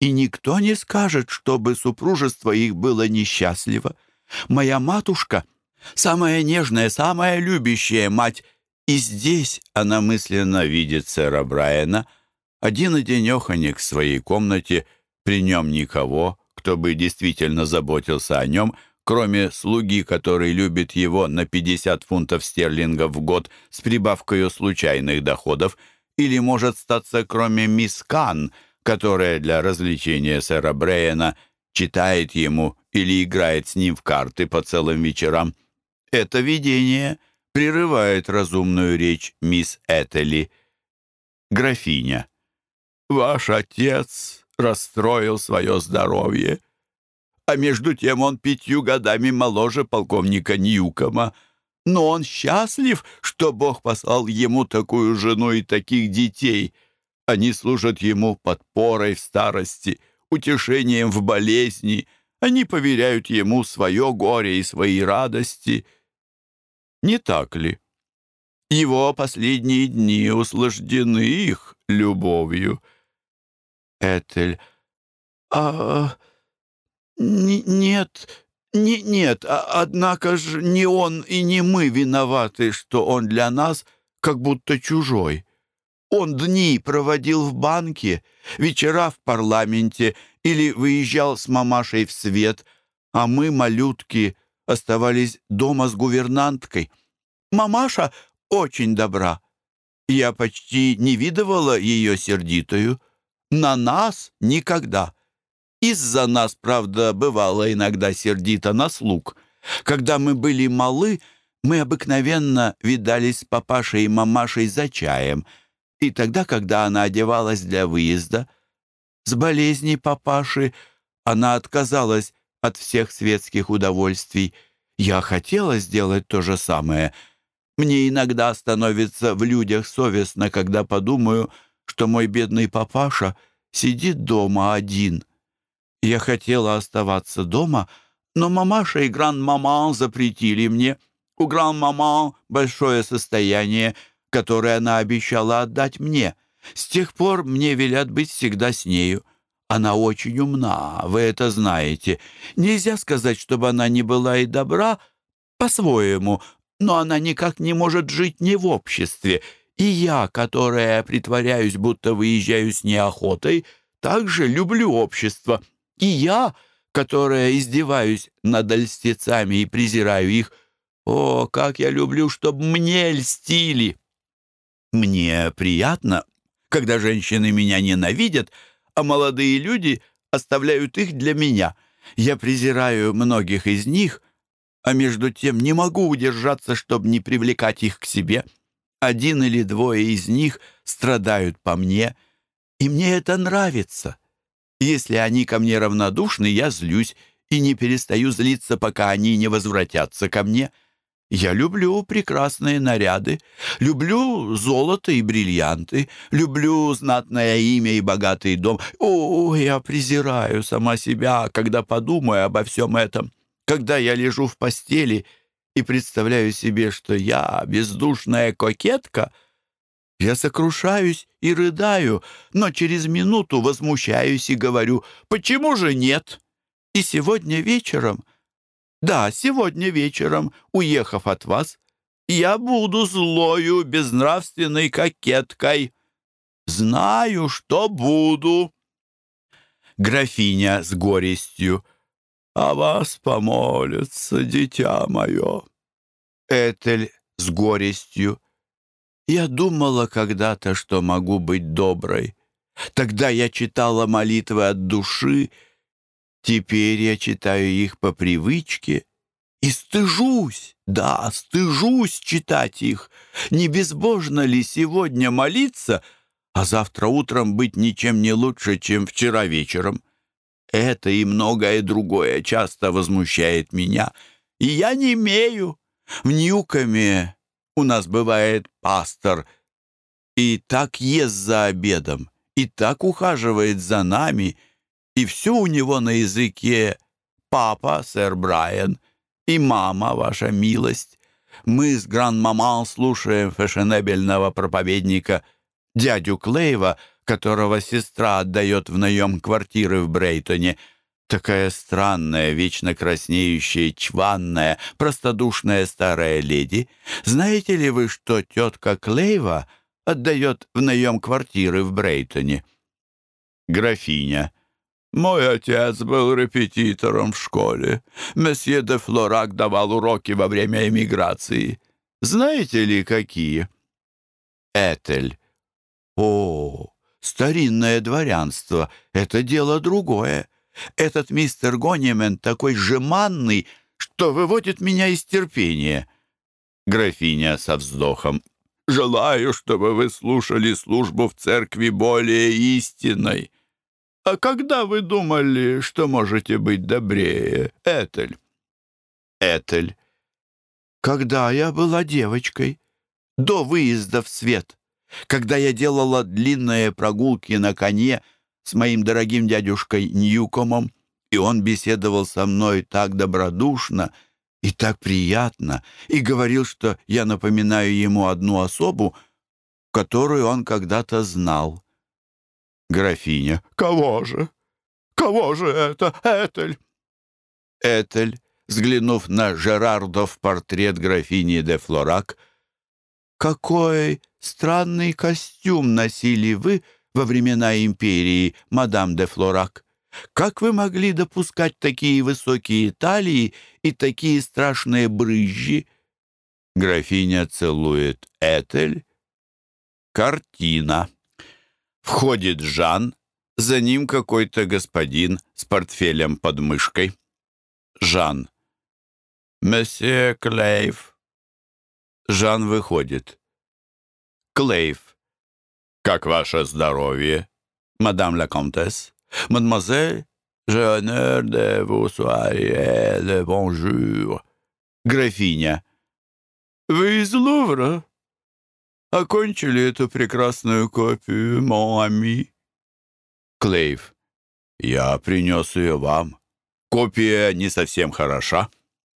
и никто не скажет, чтобы супружество их было несчастливо. Моя матушка — самая нежная, самая любящая мать, и здесь она мысленно видит сэра Брайана, один-одинеханик в своей комнате, при нем никого, кто бы действительно заботился о нем, кроме слуги, который любит его на 50 фунтов стерлингов в год с прибавкой случайных доходов, или, может статься, кроме мисс Кан, которая для развлечения сэра Брейена читает ему или играет с ним в карты по целым вечерам. Это видение прерывает разумную речь мисс Этели. Графиня. «Ваш отец расстроил свое здоровье. А между тем он пятью годами моложе полковника Ньюкома. Но он счастлив, что Бог послал ему такую жену и таких детей. Они служат ему подпорой в старости, утешением в болезни. Они поверяют ему свое горе и свои радости. Не так ли? Его последние дни услаждены их любовью. Этель. «А... Не, нет, не, нет, а, однако же не он и не мы виноваты, что он для нас как будто чужой. Он дни проводил в банке, вечера в парламенте или выезжал с мамашей в свет, а мы, малютки, оставались дома с гувернанткой. Мамаша очень добра. Я почти не видывала ее сердитую. На нас никогда. Из-за нас, правда, бывало иногда сердито на слуг. Когда мы были малы, мы обыкновенно видались с папашей и мамашей за чаем. И тогда, когда она одевалась для выезда, с болезней папаши она отказалась от всех светских удовольствий. Я хотела сделать то же самое. Мне иногда становится в людях совестно, когда подумаю, что мой бедный папаша сидит дома один. Я хотела оставаться дома, но мамаша и гран-маман запретили мне. У гран-маман большое состояние, которое она обещала отдать мне. С тех пор мне велят быть всегда с нею. Она очень умна, вы это знаете. Нельзя сказать, чтобы она не была и добра по-своему, но она никак не может жить не в обществе. И я, которая притворяюсь, будто выезжаю с неохотой, также люблю общество. И я, которая издеваюсь над льстецами и презираю их, о, как я люблю, чтобы мне льстили! Мне приятно, когда женщины меня ненавидят, а молодые люди оставляют их для меня. Я презираю многих из них, а между тем не могу удержаться, чтобы не привлекать их к себе. Один или двое из них страдают по мне, и мне это нравится. Если они ко мне равнодушны, я злюсь и не перестаю злиться, пока они не возвратятся ко мне. Я люблю прекрасные наряды, люблю золото и бриллианты, люблю знатное имя и богатый дом. О, я презираю сама себя, когда подумаю обо всем этом. Когда я лежу в постели и представляю себе, что я бездушная кокетка, я сокрушаюсь и рыдаю, но через минуту возмущаюсь и говорю «Почему же нет?» И сегодня вечером да, сегодня вечером, уехав от вас, я буду злою, безнравственной кокеткой. Знаю, что буду. Графиня с горестью. О вас помолятся, дитя мое. Этель с горестью. Я думала когда-то, что могу быть доброй. Тогда я читала молитвы от души, Теперь я читаю их по привычке и стыжусь, да, стыжусь читать их. Не безбожно ли сегодня молиться, а завтра утром быть ничем не лучше, чем вчера вечером? Это и многое другое часто возмущает меня, и я не имею. В Ньюкоме у нас бывает пастор, и так ест за обедом, и так ухаживает за нами — и все у него на языке «папа, сэр Брайан» и «мама, ваша милость». Мы с гран-маман слушаем фешенебельного проповедника дядю Клейва, которого сестра отдает в наем квартиры в Брейтоне. Такая странная, вечно краснеющая, чванная, простодушная старая леди. Знаете ли вы, что тетка Клейва отдает в наем квартиры в Брейтоне? Графиня. Мой отец был репетитором в школе. Месье де Флорак давал уроки во время эмиграции. Знаете ли, какие? Этель. О, старинное дворянство — это дело другое. Этот мистер Гонимен такой жеманный, что выводит меня из терпения. Графиня со вздохом. «Желаю, чтобы вы слушали службу в церкви более истинной». А когда вы думали, что можете быть добрее, Этель? Этель. Когда я была девочкой, до выезда в свет, когда я делала длинные прогулки на коне с моим дорогим дядюшкой Ньюкомом, и он беседовал со мной так добродушно и так приятно, и говорил, что я напоминаю ему одну особу, которую он когда-то знал. Графиня. «Кого же? Кого же это, Этель?» Этель, взглянув на Жерардов портрет графини де Флорак, «Какой странный костюм носили вы во времена империи, мадам де Флорак! Как вы могли допускать такие высокие талии и такие страшные брызжи?» Графиня целует Этель. Картина. Входит Жан, за ним какой-то господин с портфелем под мышкой. Жан. «Месье Клейв». Жан выходит. Клейв. «Как ваше здоровье, мадам ла комтесс? Мадемуазель, j'ai honneur de vous soyez le bonjour». Графиня. «Вы из Лувра?» окончили эту прекрасную копию, Моами?» Клейв. «Я принес ее вам. Копия не совсем хороша.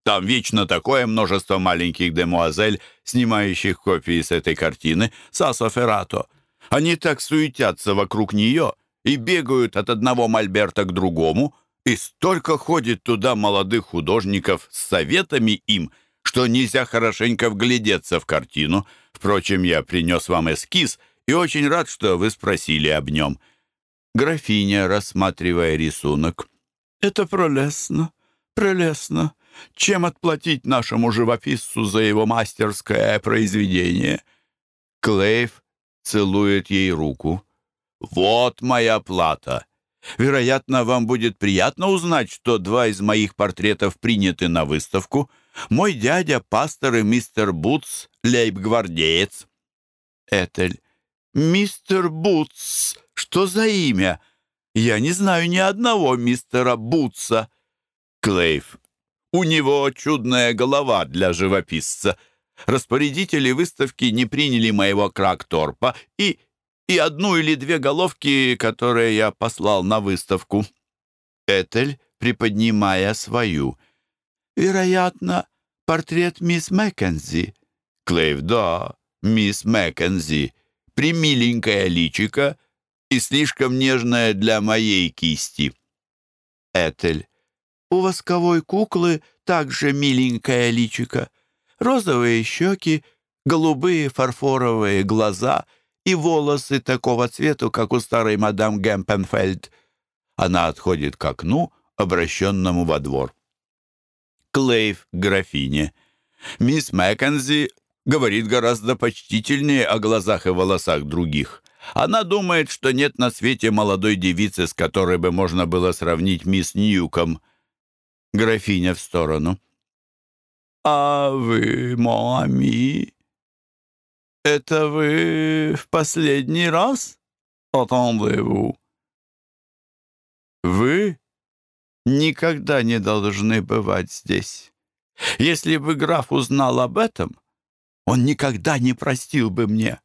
Там вечно такое множество маленьких демуазель, снимающих копии с этой картины, Сасо Феррато. Они так суетятся вокруг нее и бегают от одного мольберта к другому, и столько ходит туда молодых художников с советами им, что нельзя хорошенько вглядеться в картину. Впрочем, я принес вам эскиз и очень рад, что вы спросили об нем». Графиня, рассматривая рисунок. «Это прелестно, прелестно. Чем отплатить нашему живописцу за его мастерское произведение?» Клейв целует ей руку. «Вот моя плата. Вероятно, вам будет приятно узнать, что два из моих портретов приняты на выставку. Мой дядя, пастор и мистер Бутс, лейб-гвардеец». Этель. «Мистер Бутс, что за имя? Я не знаю ни одного мистера Бутса». Клейв. «У него чудная голова для живописца». Распорядители выставки не приняли моего кракторпа и, и одну или две головки, которые я послал на выставку. Этель, приподнимая свою. «Вероятно, портрет мисс Маккензи». Клейв, да, мисс Маккензи. Примиленькая личика и слишком нежная для моей кисти. Этель. У восковой куклы также миленькая личика розовые щеки, голубые фарфоровые глаза и волосы такого цвета, как у старой мадам Гемпенфельд. Она отходит к окну, обращенному во двор. Клейв графине. Мисс Маккензи говорит гораздо почтительнее о глазах и волосах других. Она думает, что нет на свете молодой девицы, с которой бы можно было сравнить мисс Ньюком. Графиня в сторону. «А вы, Моами, это вы в последний раз? Attendez-vous?» «Вы никогда не должны бывать здесь. Если бы граф узнал об этом, он никогда не простил бы мне.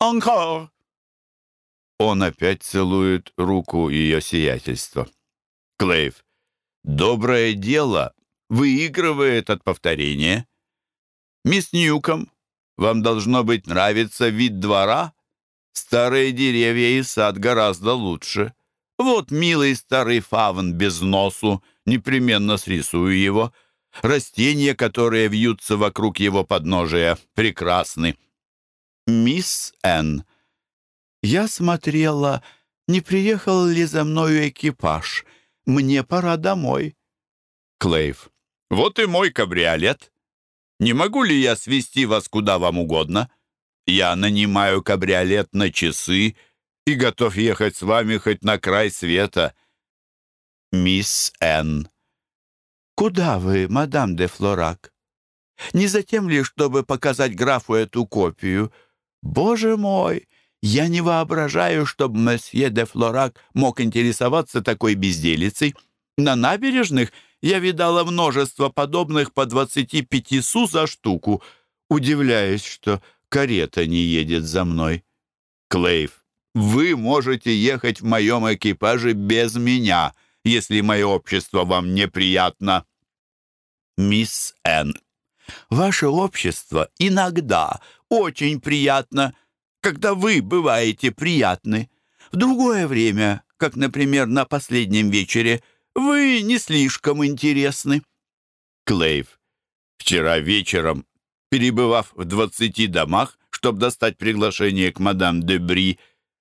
Encore!» Он опять целует руку ее сиятельства. Клейв. «Доброе дело выигрывает от повторения. Мисс Ньюком, вам должно быть нравится вид двора? Старые деревья и сад гораздо лучше. Вот милый старый фавн без носу, непременно срисую его. Растения, которые вьются вокруг его подножия, прекрасны. Мисс Н. Я смотрела, не приехал ли за мною экипаж. Мне пора домой. Клейв. Вот и мой кабриолет. Не могу ли я свести вас куда вам угодно? Я нанимаю кабриолет на часы и готов ехать с вами хоть на край света. Мисс Н. Куда вы, мадам де Флорак? Не затем ли, чтобы показать графу эту копию? Боже мой! Я не воображаю, чтобы месье де Флорак мог интересоваться такой безделицей. На набережных я видала множество подобных по 25 су за штуку, удивляясь, что карета не едет за мной. Клейв, вы можете ехать в моем экипаже без меня, если мое общество вам неприятно. Мисс Н. Ваше общество иногда очень приятно, когда вы бываете приятны. В другое время, как, например, на последнем вечере – вы не слишком интересны. Клейв. Вчера вечером, перебывав в двадцати домах, чтобы достать приглашение к мадам Дебри,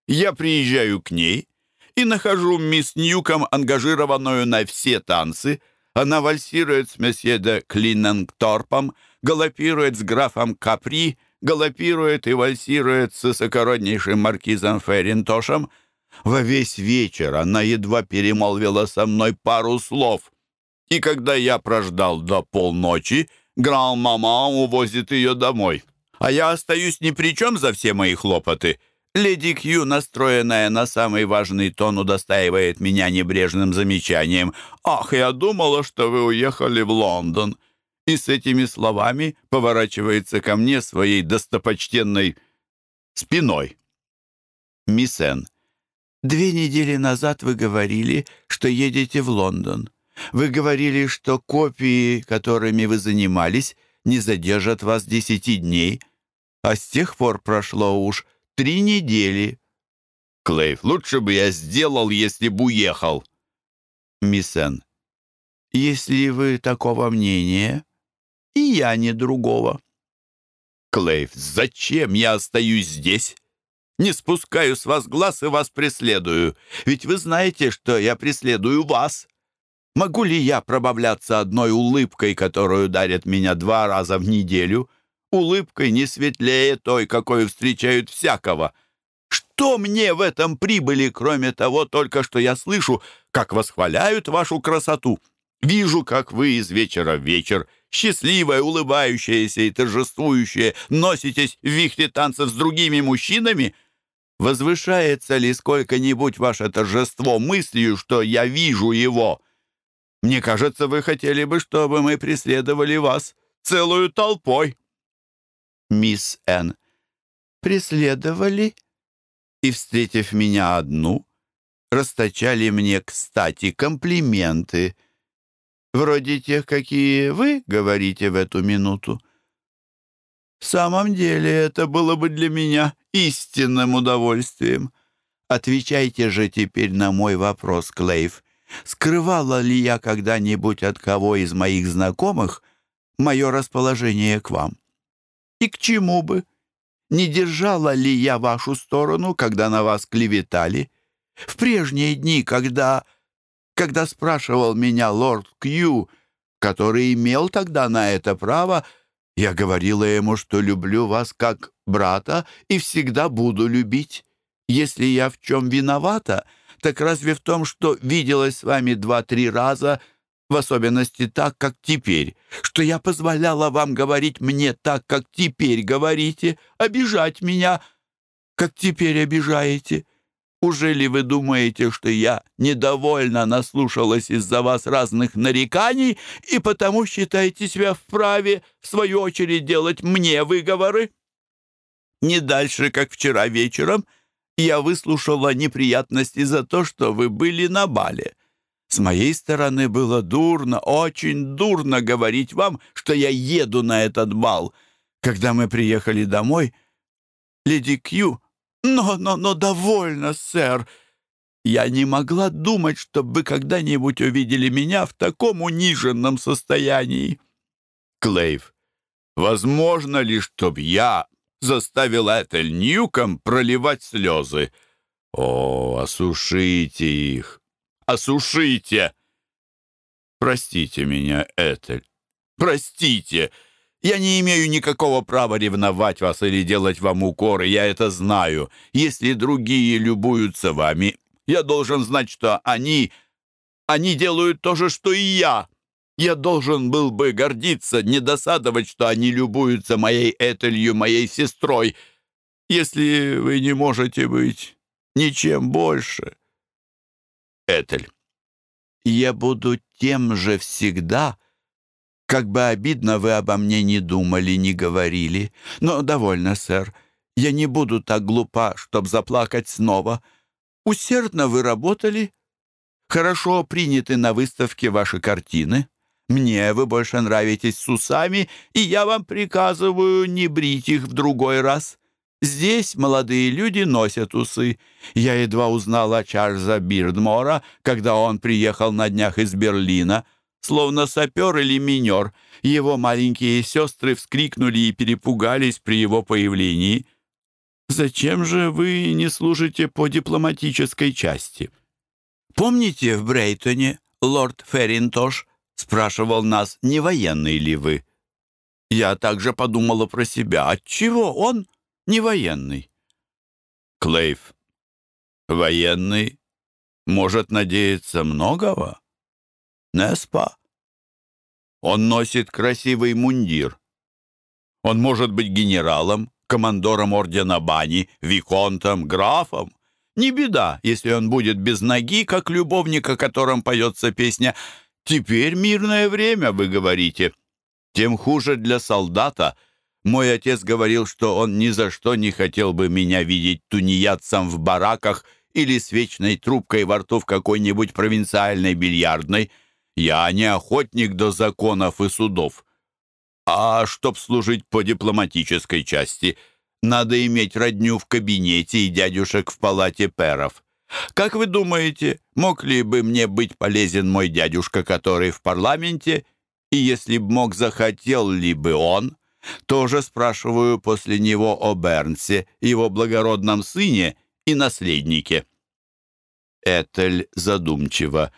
я приезжаю к ней и нахожу мисс Ньюком, ангажированную на все танцы. Она вальсирует с месье де Клинангторпом, галопирует с графом Капри, галопирует и вальсирует с высокороднейшим маркизом Ферринтошем — во весь вечер она едва перемолвила со мной пару слов. И когда я прождал до полночи, гран-мама увозит ее домой. А я остаюсь ни при чем за все мои хлопоты. Леди Кью, настроенная на самый важный тон, удостаивает меня небрежным замечанием. «Ах, я думала, что вы уехали в Лондон!» И с этими словами поворачивается ко мне своей достопочтенной спиной. Мисс Энн, две недели назад вы говорили, что едете в Лондон. Вы говорили, что копии, которыми вы занимались, не задержат вас десяти дней, а с тех пор прошло уж три недели. Клейв, лучше бы я сделал, если бы уехал. Мисс Энн, если вы такого мнения, и я не другого. Клейв, зачем я остаюсь здесь? Не спускаю с вас глаз и вас преследую. Ведь вы знаете, что я преследую вас. Могу ли я пробавляться одной улыбкой, которую дарят меня два раза в неделю? Улыбкой не светлее той, какой встречают всякого. Что мне в этом прибыли, кроме того, только что я слышу, как восхваляют вашу красоту? Вижу, как вы из вечера в вечер, счастливая, улыбающаяся и торжествующая, носитесь в вихре танцев с другими мужчинами. Возвышается ли сколько-нибудь ваше торжество мыслью, что я вижу его?» Мне кажется, вы хотели бы, чтобы мы преследовали вас целую толпой». Мисс Н. преследовали и, встретив меня одну, расточали мне, кстати, комплименты, вроде тех, какие вы говорите в эту минуту. В самом деле это было бы для меня истинным удовольствием. Отвечайте же теперь на мой вопрос, Клейв. Скрывала ли я когда-нибудь от кого из моих знакомых мое расположение к вам? И к чему бы? Не держала ли я вашу сторону, когда на вас клеветали? В прежние дни, когда... Когда спрашивал меня лорд Кью, который имел тогда на это право, я говорила ему, что люблю вас как брата и всегда буду любить. Если я в чем виновата, — так разве в том, что виделась с вами два-три раза, в особенности так, как теперь, что я позволяла вам говорить мне так, как теперь говорите, обижать меня, как теперь обижаете? Уже ли вы думаете, что я недовольно наслушалась из-за вас разных нареканий и потому считаете себя вправе, в свою очередь, делать мне выговоры? Не дальше, как вчера вечером — я выслушала неприятности за то, что вы были на бале. С моей стороны было дурно, очень дурно говорить вам, что я еду на этот бал. Когда мы приехали домой, леди Кью... «Но, но, но довольно, сэр!» Я не могла думать, чтобы вы когда-нибудь увидели меня в таком униженном состоянии. Клейв, возможно ли, чтоб я заставил Этель Ньюком проливать слезы. О, осушите их! Осушите! Простите меня, Этель. Простите! Я не имею никакого права ревновать вас или делать вам укоры, я это знаю. Если другие любуются вами, я должен знать, что они... Они делают то же, что и я. Я должен был бы гордиться, не досадовать, что они любуются моей Этелью, моей сестрой, если вы не можете быть ничем больше. Этель, я буду тем же всегда, как бы обидно вы обо мне не думали, не говорили. Но довольно, сэр. Я не буду так глупа, чтоб заплакать снова. Усердно вы работали. Хорошо приняты на выставке ваши картины. Мне вы больше нравитесь с усами, и я вам приказываю не брить их в другой раз. Здесь молодые люди носят усы. Я едва узнала Чарльза Бирдмора, когда он приехал на днях из Берлина, словно сапер или минер. Его маленькие сестры вскрикнули и перепугались при его появлении. «Зачем же вы не служите по дипломатической части?» «Помните в Брейтоне лорд Ферринтош?» спрашивал нас, не военный ли вы. Я также подумала про себя, отчего он не военный? Клейв, военный может надеяться многого? Неспа. Он носит красивый мундир. Он может быть генералом, командором ордена Бани, виконтом, графом. Не беда, если он будет без ноги, как любовник, о котором поется песня Теперь мирное время, вы говорите. Тем хуже для солдата. Мой отец говорил, что он ни за что не хотел бы меня видеть тунеядцем в бараках или с вечной трубкой во рту в какой-нибудь провинциальной бильярдной. Я не охотник до законов и судов. А чтоб служить по дипломатической части, надо иметь родню в кабинете и дядюшек в палате перов. Как вы думаете, мог ли бы мне быть полезен мой дядюшка, который в парламенте, и если б мог, захотел ли бы он? Тоже спрашиваю после него о Бернсе, его благородном сыне и наследнике. Этель задумчиво.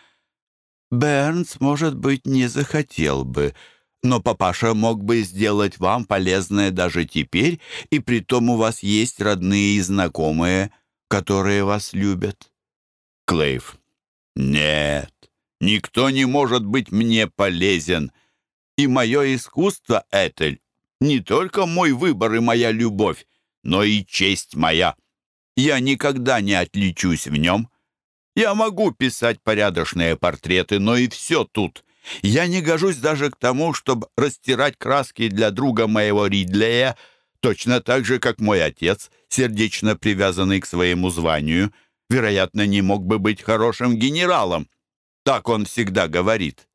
Бернс, может быть, не захотел бы, но папаша мог бы сделать вам полезное даже теперь, и притом у вас есть родные и знакомые, которые вас любят. Клейв. Нет, никто не может быть мне полезен. И мое искусство, Этель, не только мой выбор и моя любовь, но и честь моя. Я никогда не отличусь в нем. Я могу писать порядочные портреты, но и все тут. Я не гожусь даже к тому, чтобы растирать краски для друга моего Ридлея, точно так же, как мой отец, сердечно привязанный к своему званию, вероятно, не мог бы быть хорошим генералом. Так он всегда говорит.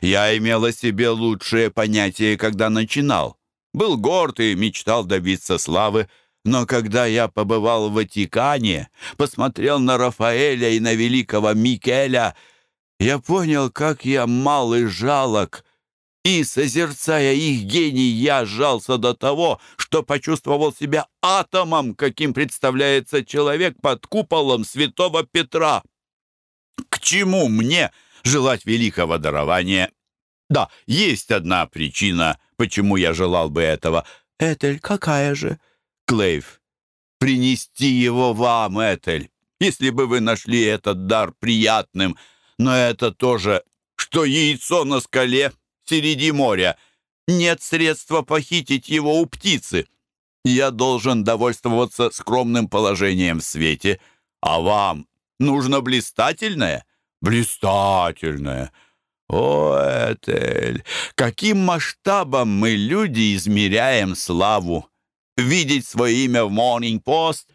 Я имел о себе лучшее понятие, когда начинал. Был горд и мечтал добиться славы, но когда я побывал в Ватикане, посмотрел на Рафаэля и на великого Микеля, я понял, как я мал и жалок, и, созерцая их гений, я сжался до того, что почувствовал себя атомом, каким представляется человек под куполом святого Петра. К чему мне желать великого дарования? Да, есть одна причина, почему я желал бы этого. Этель, какая же? Клейв, принести его вам, Этель, если бы вы нашли этот дар приятным. Но это тоже, что яйцо на скале среди моря. Нет средства похитить его у птицы. Я должен довольствоваться скромным положением в свете, а вам нужно блистательное? Блистательное. О, Этель, каким масштабом мы, люди, измеряем славу! Видеть свое имя в Morning Post,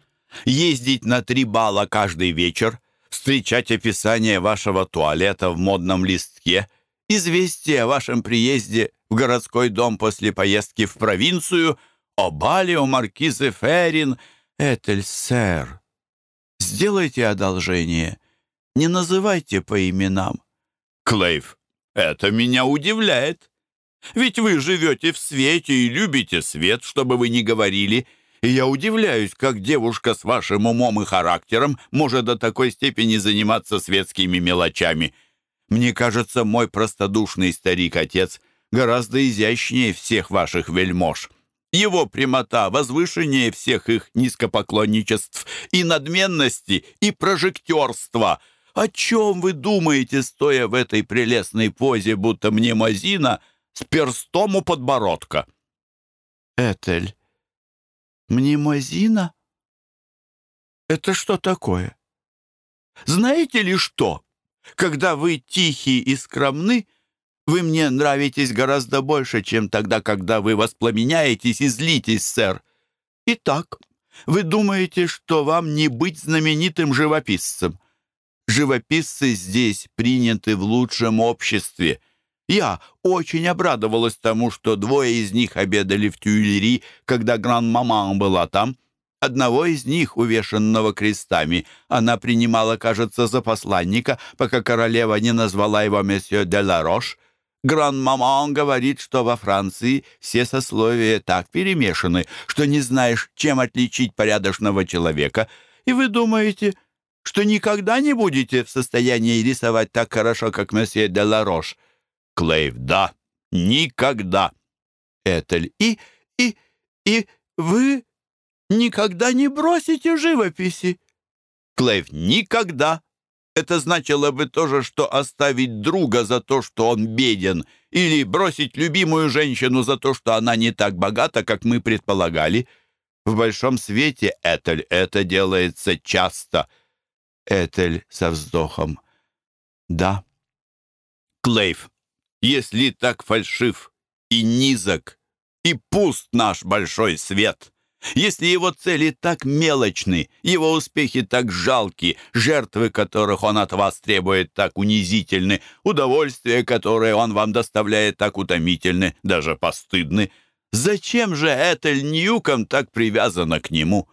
ездить на три балла каждый вечер, встречать описание вашего туалета в модном листке, известие о вашем приезде в городской дом после поездки в провинцию, о бале у маркизы Ферин. Этель, сэр, сделайте одолжение, не называйте по именам. Клейв, это меня удивляет. Ведь вы живете в свете и любите свет, чтобы вы не говорили. И я удивляюсь, как девушка с вашим умом и характером может до такой степени заниматься светскими мелочами. Мне кажется, мой простодушный старик-отец гораздо изящнее всех ваших вельмож. Его прямота возвышеннее всех их низкопоклонничеств и надменности, и прожектерства — о чем вы думаете, стоя в этой прелестной позе, будто мне мазина с перстом у подбородка? Этель. Мнемозина? Это что такое? Знаете ли что? Когда вы тихие и скромны, вы мне нравитесь гораздо больше, чем тогда, когда вы воспламеняетесь и злитесь, сэр. Итак, вы думаете, что вам не быть знаменитым живописцем? Живописцы здесь приняты в лучшем обществе. Я очень обрадовалась тому, что двое из них обедали в Тюильри, когда гран-маман была там. Одного из них, увешанного крестами, она принимала, кажется, за посланника, пока королева не назвала его месье де ла Рош. Гран-маман говорит, что во Франции все сословия так перемешаны, что не знаешь, чем отличить порядочного человека. И вы думаете, что никогда не будете в состоянии рисовать так хорошо, как месье де Ларош. Клейв, да, никогда. Этель, и, и, и вы никогда не бросите живописи? Клейв, никогда. Это значило бы тоже, что оставить друга за то, что он беден, или бросить любимую женщину за то, что она не так богата, как мы предполагали. В большом свете, Этель, это делается часто — Этель со вздохом. «Да». «Клейв, если так фальшив и низок, и пуст наш большой свет. Если его цели так мелочны, его успехи так жалки, жертвы которых он от вас требует так унизительны, удовольствия, которые он вам доставляет так утомительны, даже постыдны, зачем же Этель Ньюком так привязана к нему?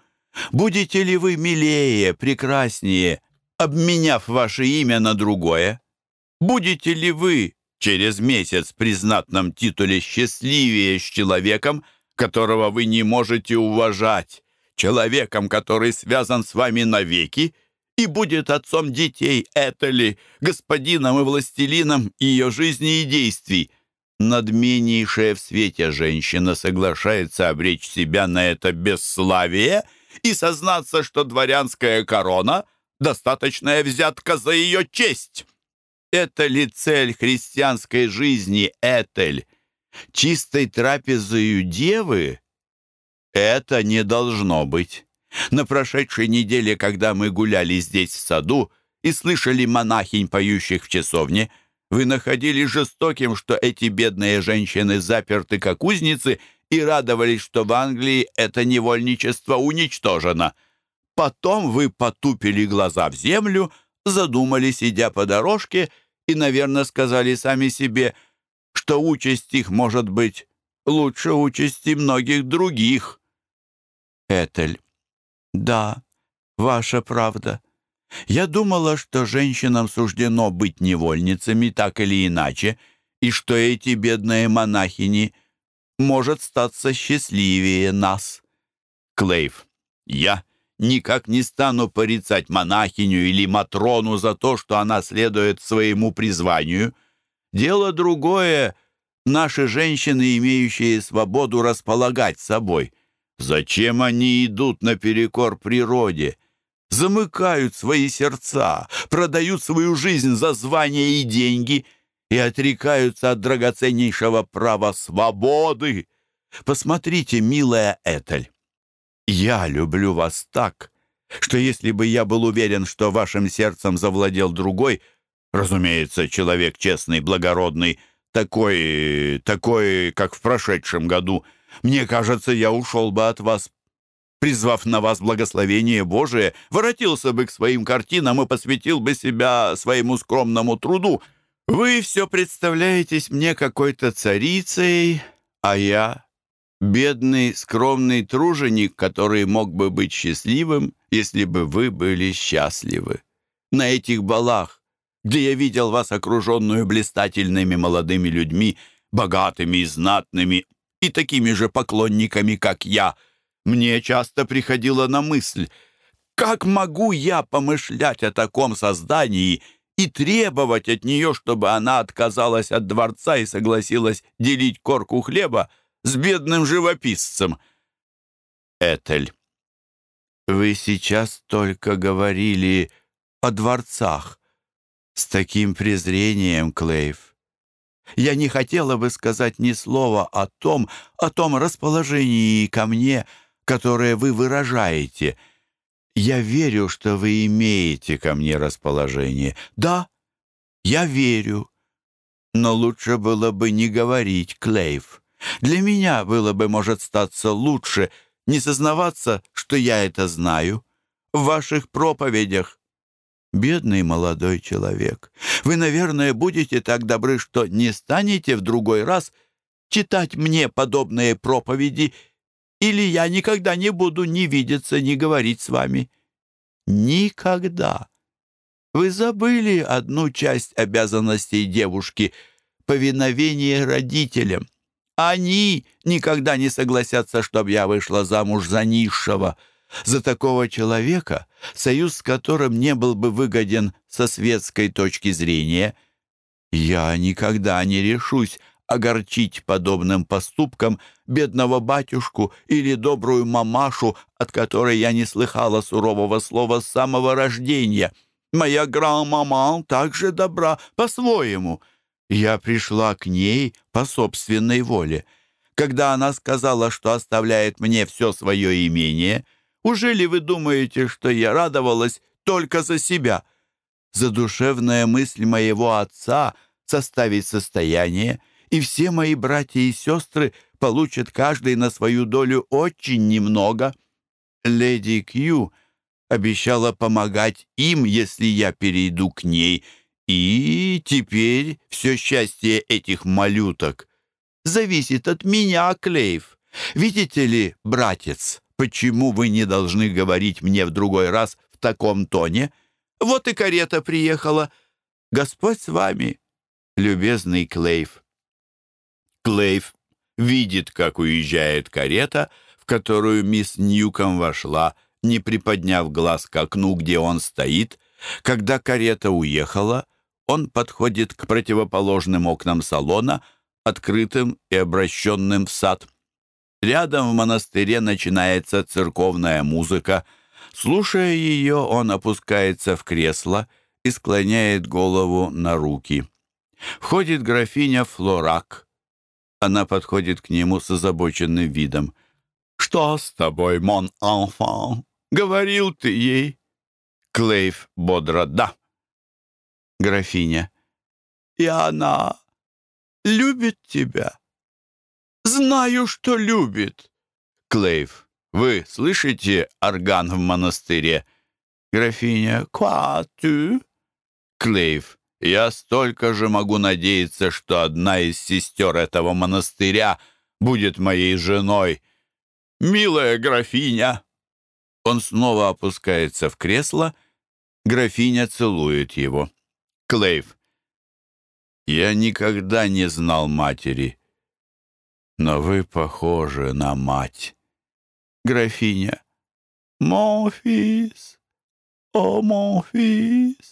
Будете ли вы милее, прекраснее, обменяв ваше имя на другое? Будете ли вы через месяц при знатном титуле счастливее с человеком, которого вы не можете уважать, человеком, который связан с вами навеки и будет отцом детей Этели, господином и властелином ее жизни и действий. Надменнейшая в свете женщина соглашается обречь себя на это бесславие и сознаться, что дворянская корона — достаточная взятка за ее честь. Это ли цель христианской жизни, Этель? Чистой трапезою девы? Это не должно быть. На прошедшей неделе, когда мы гуляли здесь в саду и слышали монахинь, поющих в часовне, вы находили жестоким, что эти бедные женщины заперты как узницы и радовались, что в Англии это невольничество уничтожено. Потом вы потупили глаза в землю, задумались, идя по дорожке, и, наверное, сказали сами себе, что участь их может быть лучше участи многих других. Этель. Да, ваша правда. Я думала, что женщинам суждено быть невольницами так или иначе, и что эти бедные монахини может статься счастливее нас. Клейв. Я никак не стану порицать монахиню или Матрону за то, что она следует своему призванию. Дело другое — наши женщины, имеющие свободу располагать собой. Зачем они идут наперекор природе? Замыкают свои сердца, продают свою жизнь за звание и деньги и отрекаются от драгоценнейшего права свободы. Посмотрите, милая Этель, я люблю вас так, что если бы я был уверен, что вашим сердцем завладел другой, разумеется, человек честный, благородный, такой, такой, как в прошедшем году, мне кажется, я ушел бы от вас, призвав на вас благословение Божие, воротился бы к своим картинам и посвятил бы себя своему скромному труду. Вы все представляетесь мне какой-то царицей, а я Бедный, скромный труженик, который мог бы быть счастливым, если бы вы были счастливы. На этих балах, где я видел вас окруженную блистательными молодыми людьми, богатыми и знатными, и такими же поклонниками, как я, мне часто приходило на мысль, как могу я помышлять о таком создании и требовать от нее, чтобы она отказалась от дворца и согласилась делить корку хлеба, с бедным живописцем. Этель, вы сейчас только говорили о дворцах. С таким презрением, Клейв. Я не хотела бы сказать ни слова о том, о том расположении ко мне, которое вы выражаете. Я верю, что вы имеете ко мне расположение. Да, я верю. Но лучше было бы не говорить, Клейв. Для меня было бы, может, статься лучше не сознаваться, что я это знаю. В ваших проповедях Бедный молодой человек, вы, наверное, будете так добры, что не станете в другой раз читать мне подобные проповеди, или я никогда не буду ни видеться, ни говорить с вами. Никогда. Вы забыли одну часть обязанностей девушки — повиновение родителям. Они никогда не согласятся, чтобы я вышла замуж за низшего, за такого человека, союз с которым не был бы выгоден со светской точки зрения. Я никогда не решусь огорчить подобным поступком бедного батюшку или добрую мамашу, от которой я не слыхала сурового слова с самого рождения. Моя гран-маман также добра по-своему — я пришла к ней по собственной воле. Когда она сказала, что оставляет мне все свое имение, уже ли вы думаете, что я радовалась только за себя? Задушевная мысль моего отца составить состояние, и все мои братья и сестры получат каждый на свою долю очень немного. Леди Кью обещала помогать им, если я перейду к ней, и теперь все счастье этих малюток зависит от меня, Клейв. Видите ли, братец, почему вы не должны говорить мне в другой раз в таком тоне? Вот и карета приехала. Господь с вами, любезный Клейв. Клейв видит, как уезжает карета, в которую мисс Ньюком вошла, не приподняв глаз к окну, где он стоит. Когда карета уехала, он подходит к противоположным окнам салона, открытым и обращенным в сад. Рядом в монастыре начинается церковная музыка. Слушая ее, он опускается в кресло и склоняет голову на руки. Входит графиня Флорак. Она подходит к нему с озабоченным видом. «Что с тобой, мон enfant? Говорил ты ей?» Клейв бодро «Да». Графиня. «И она любит тебя?» «Знаю, что любит». Клейв. «Вы слышите орган в монастыре?» Графиня. «Quoi tu?» Клейв. Я столько же могу надеяться, что одна из сестер этого монастыря будет моей женой. Милая графиня!» Он снова опускается в кресло. Графиня целует его. Клейв. «Я никогда не знал матери, но вы похожи на мать». Графиня. «Мон фис, о, мон фис».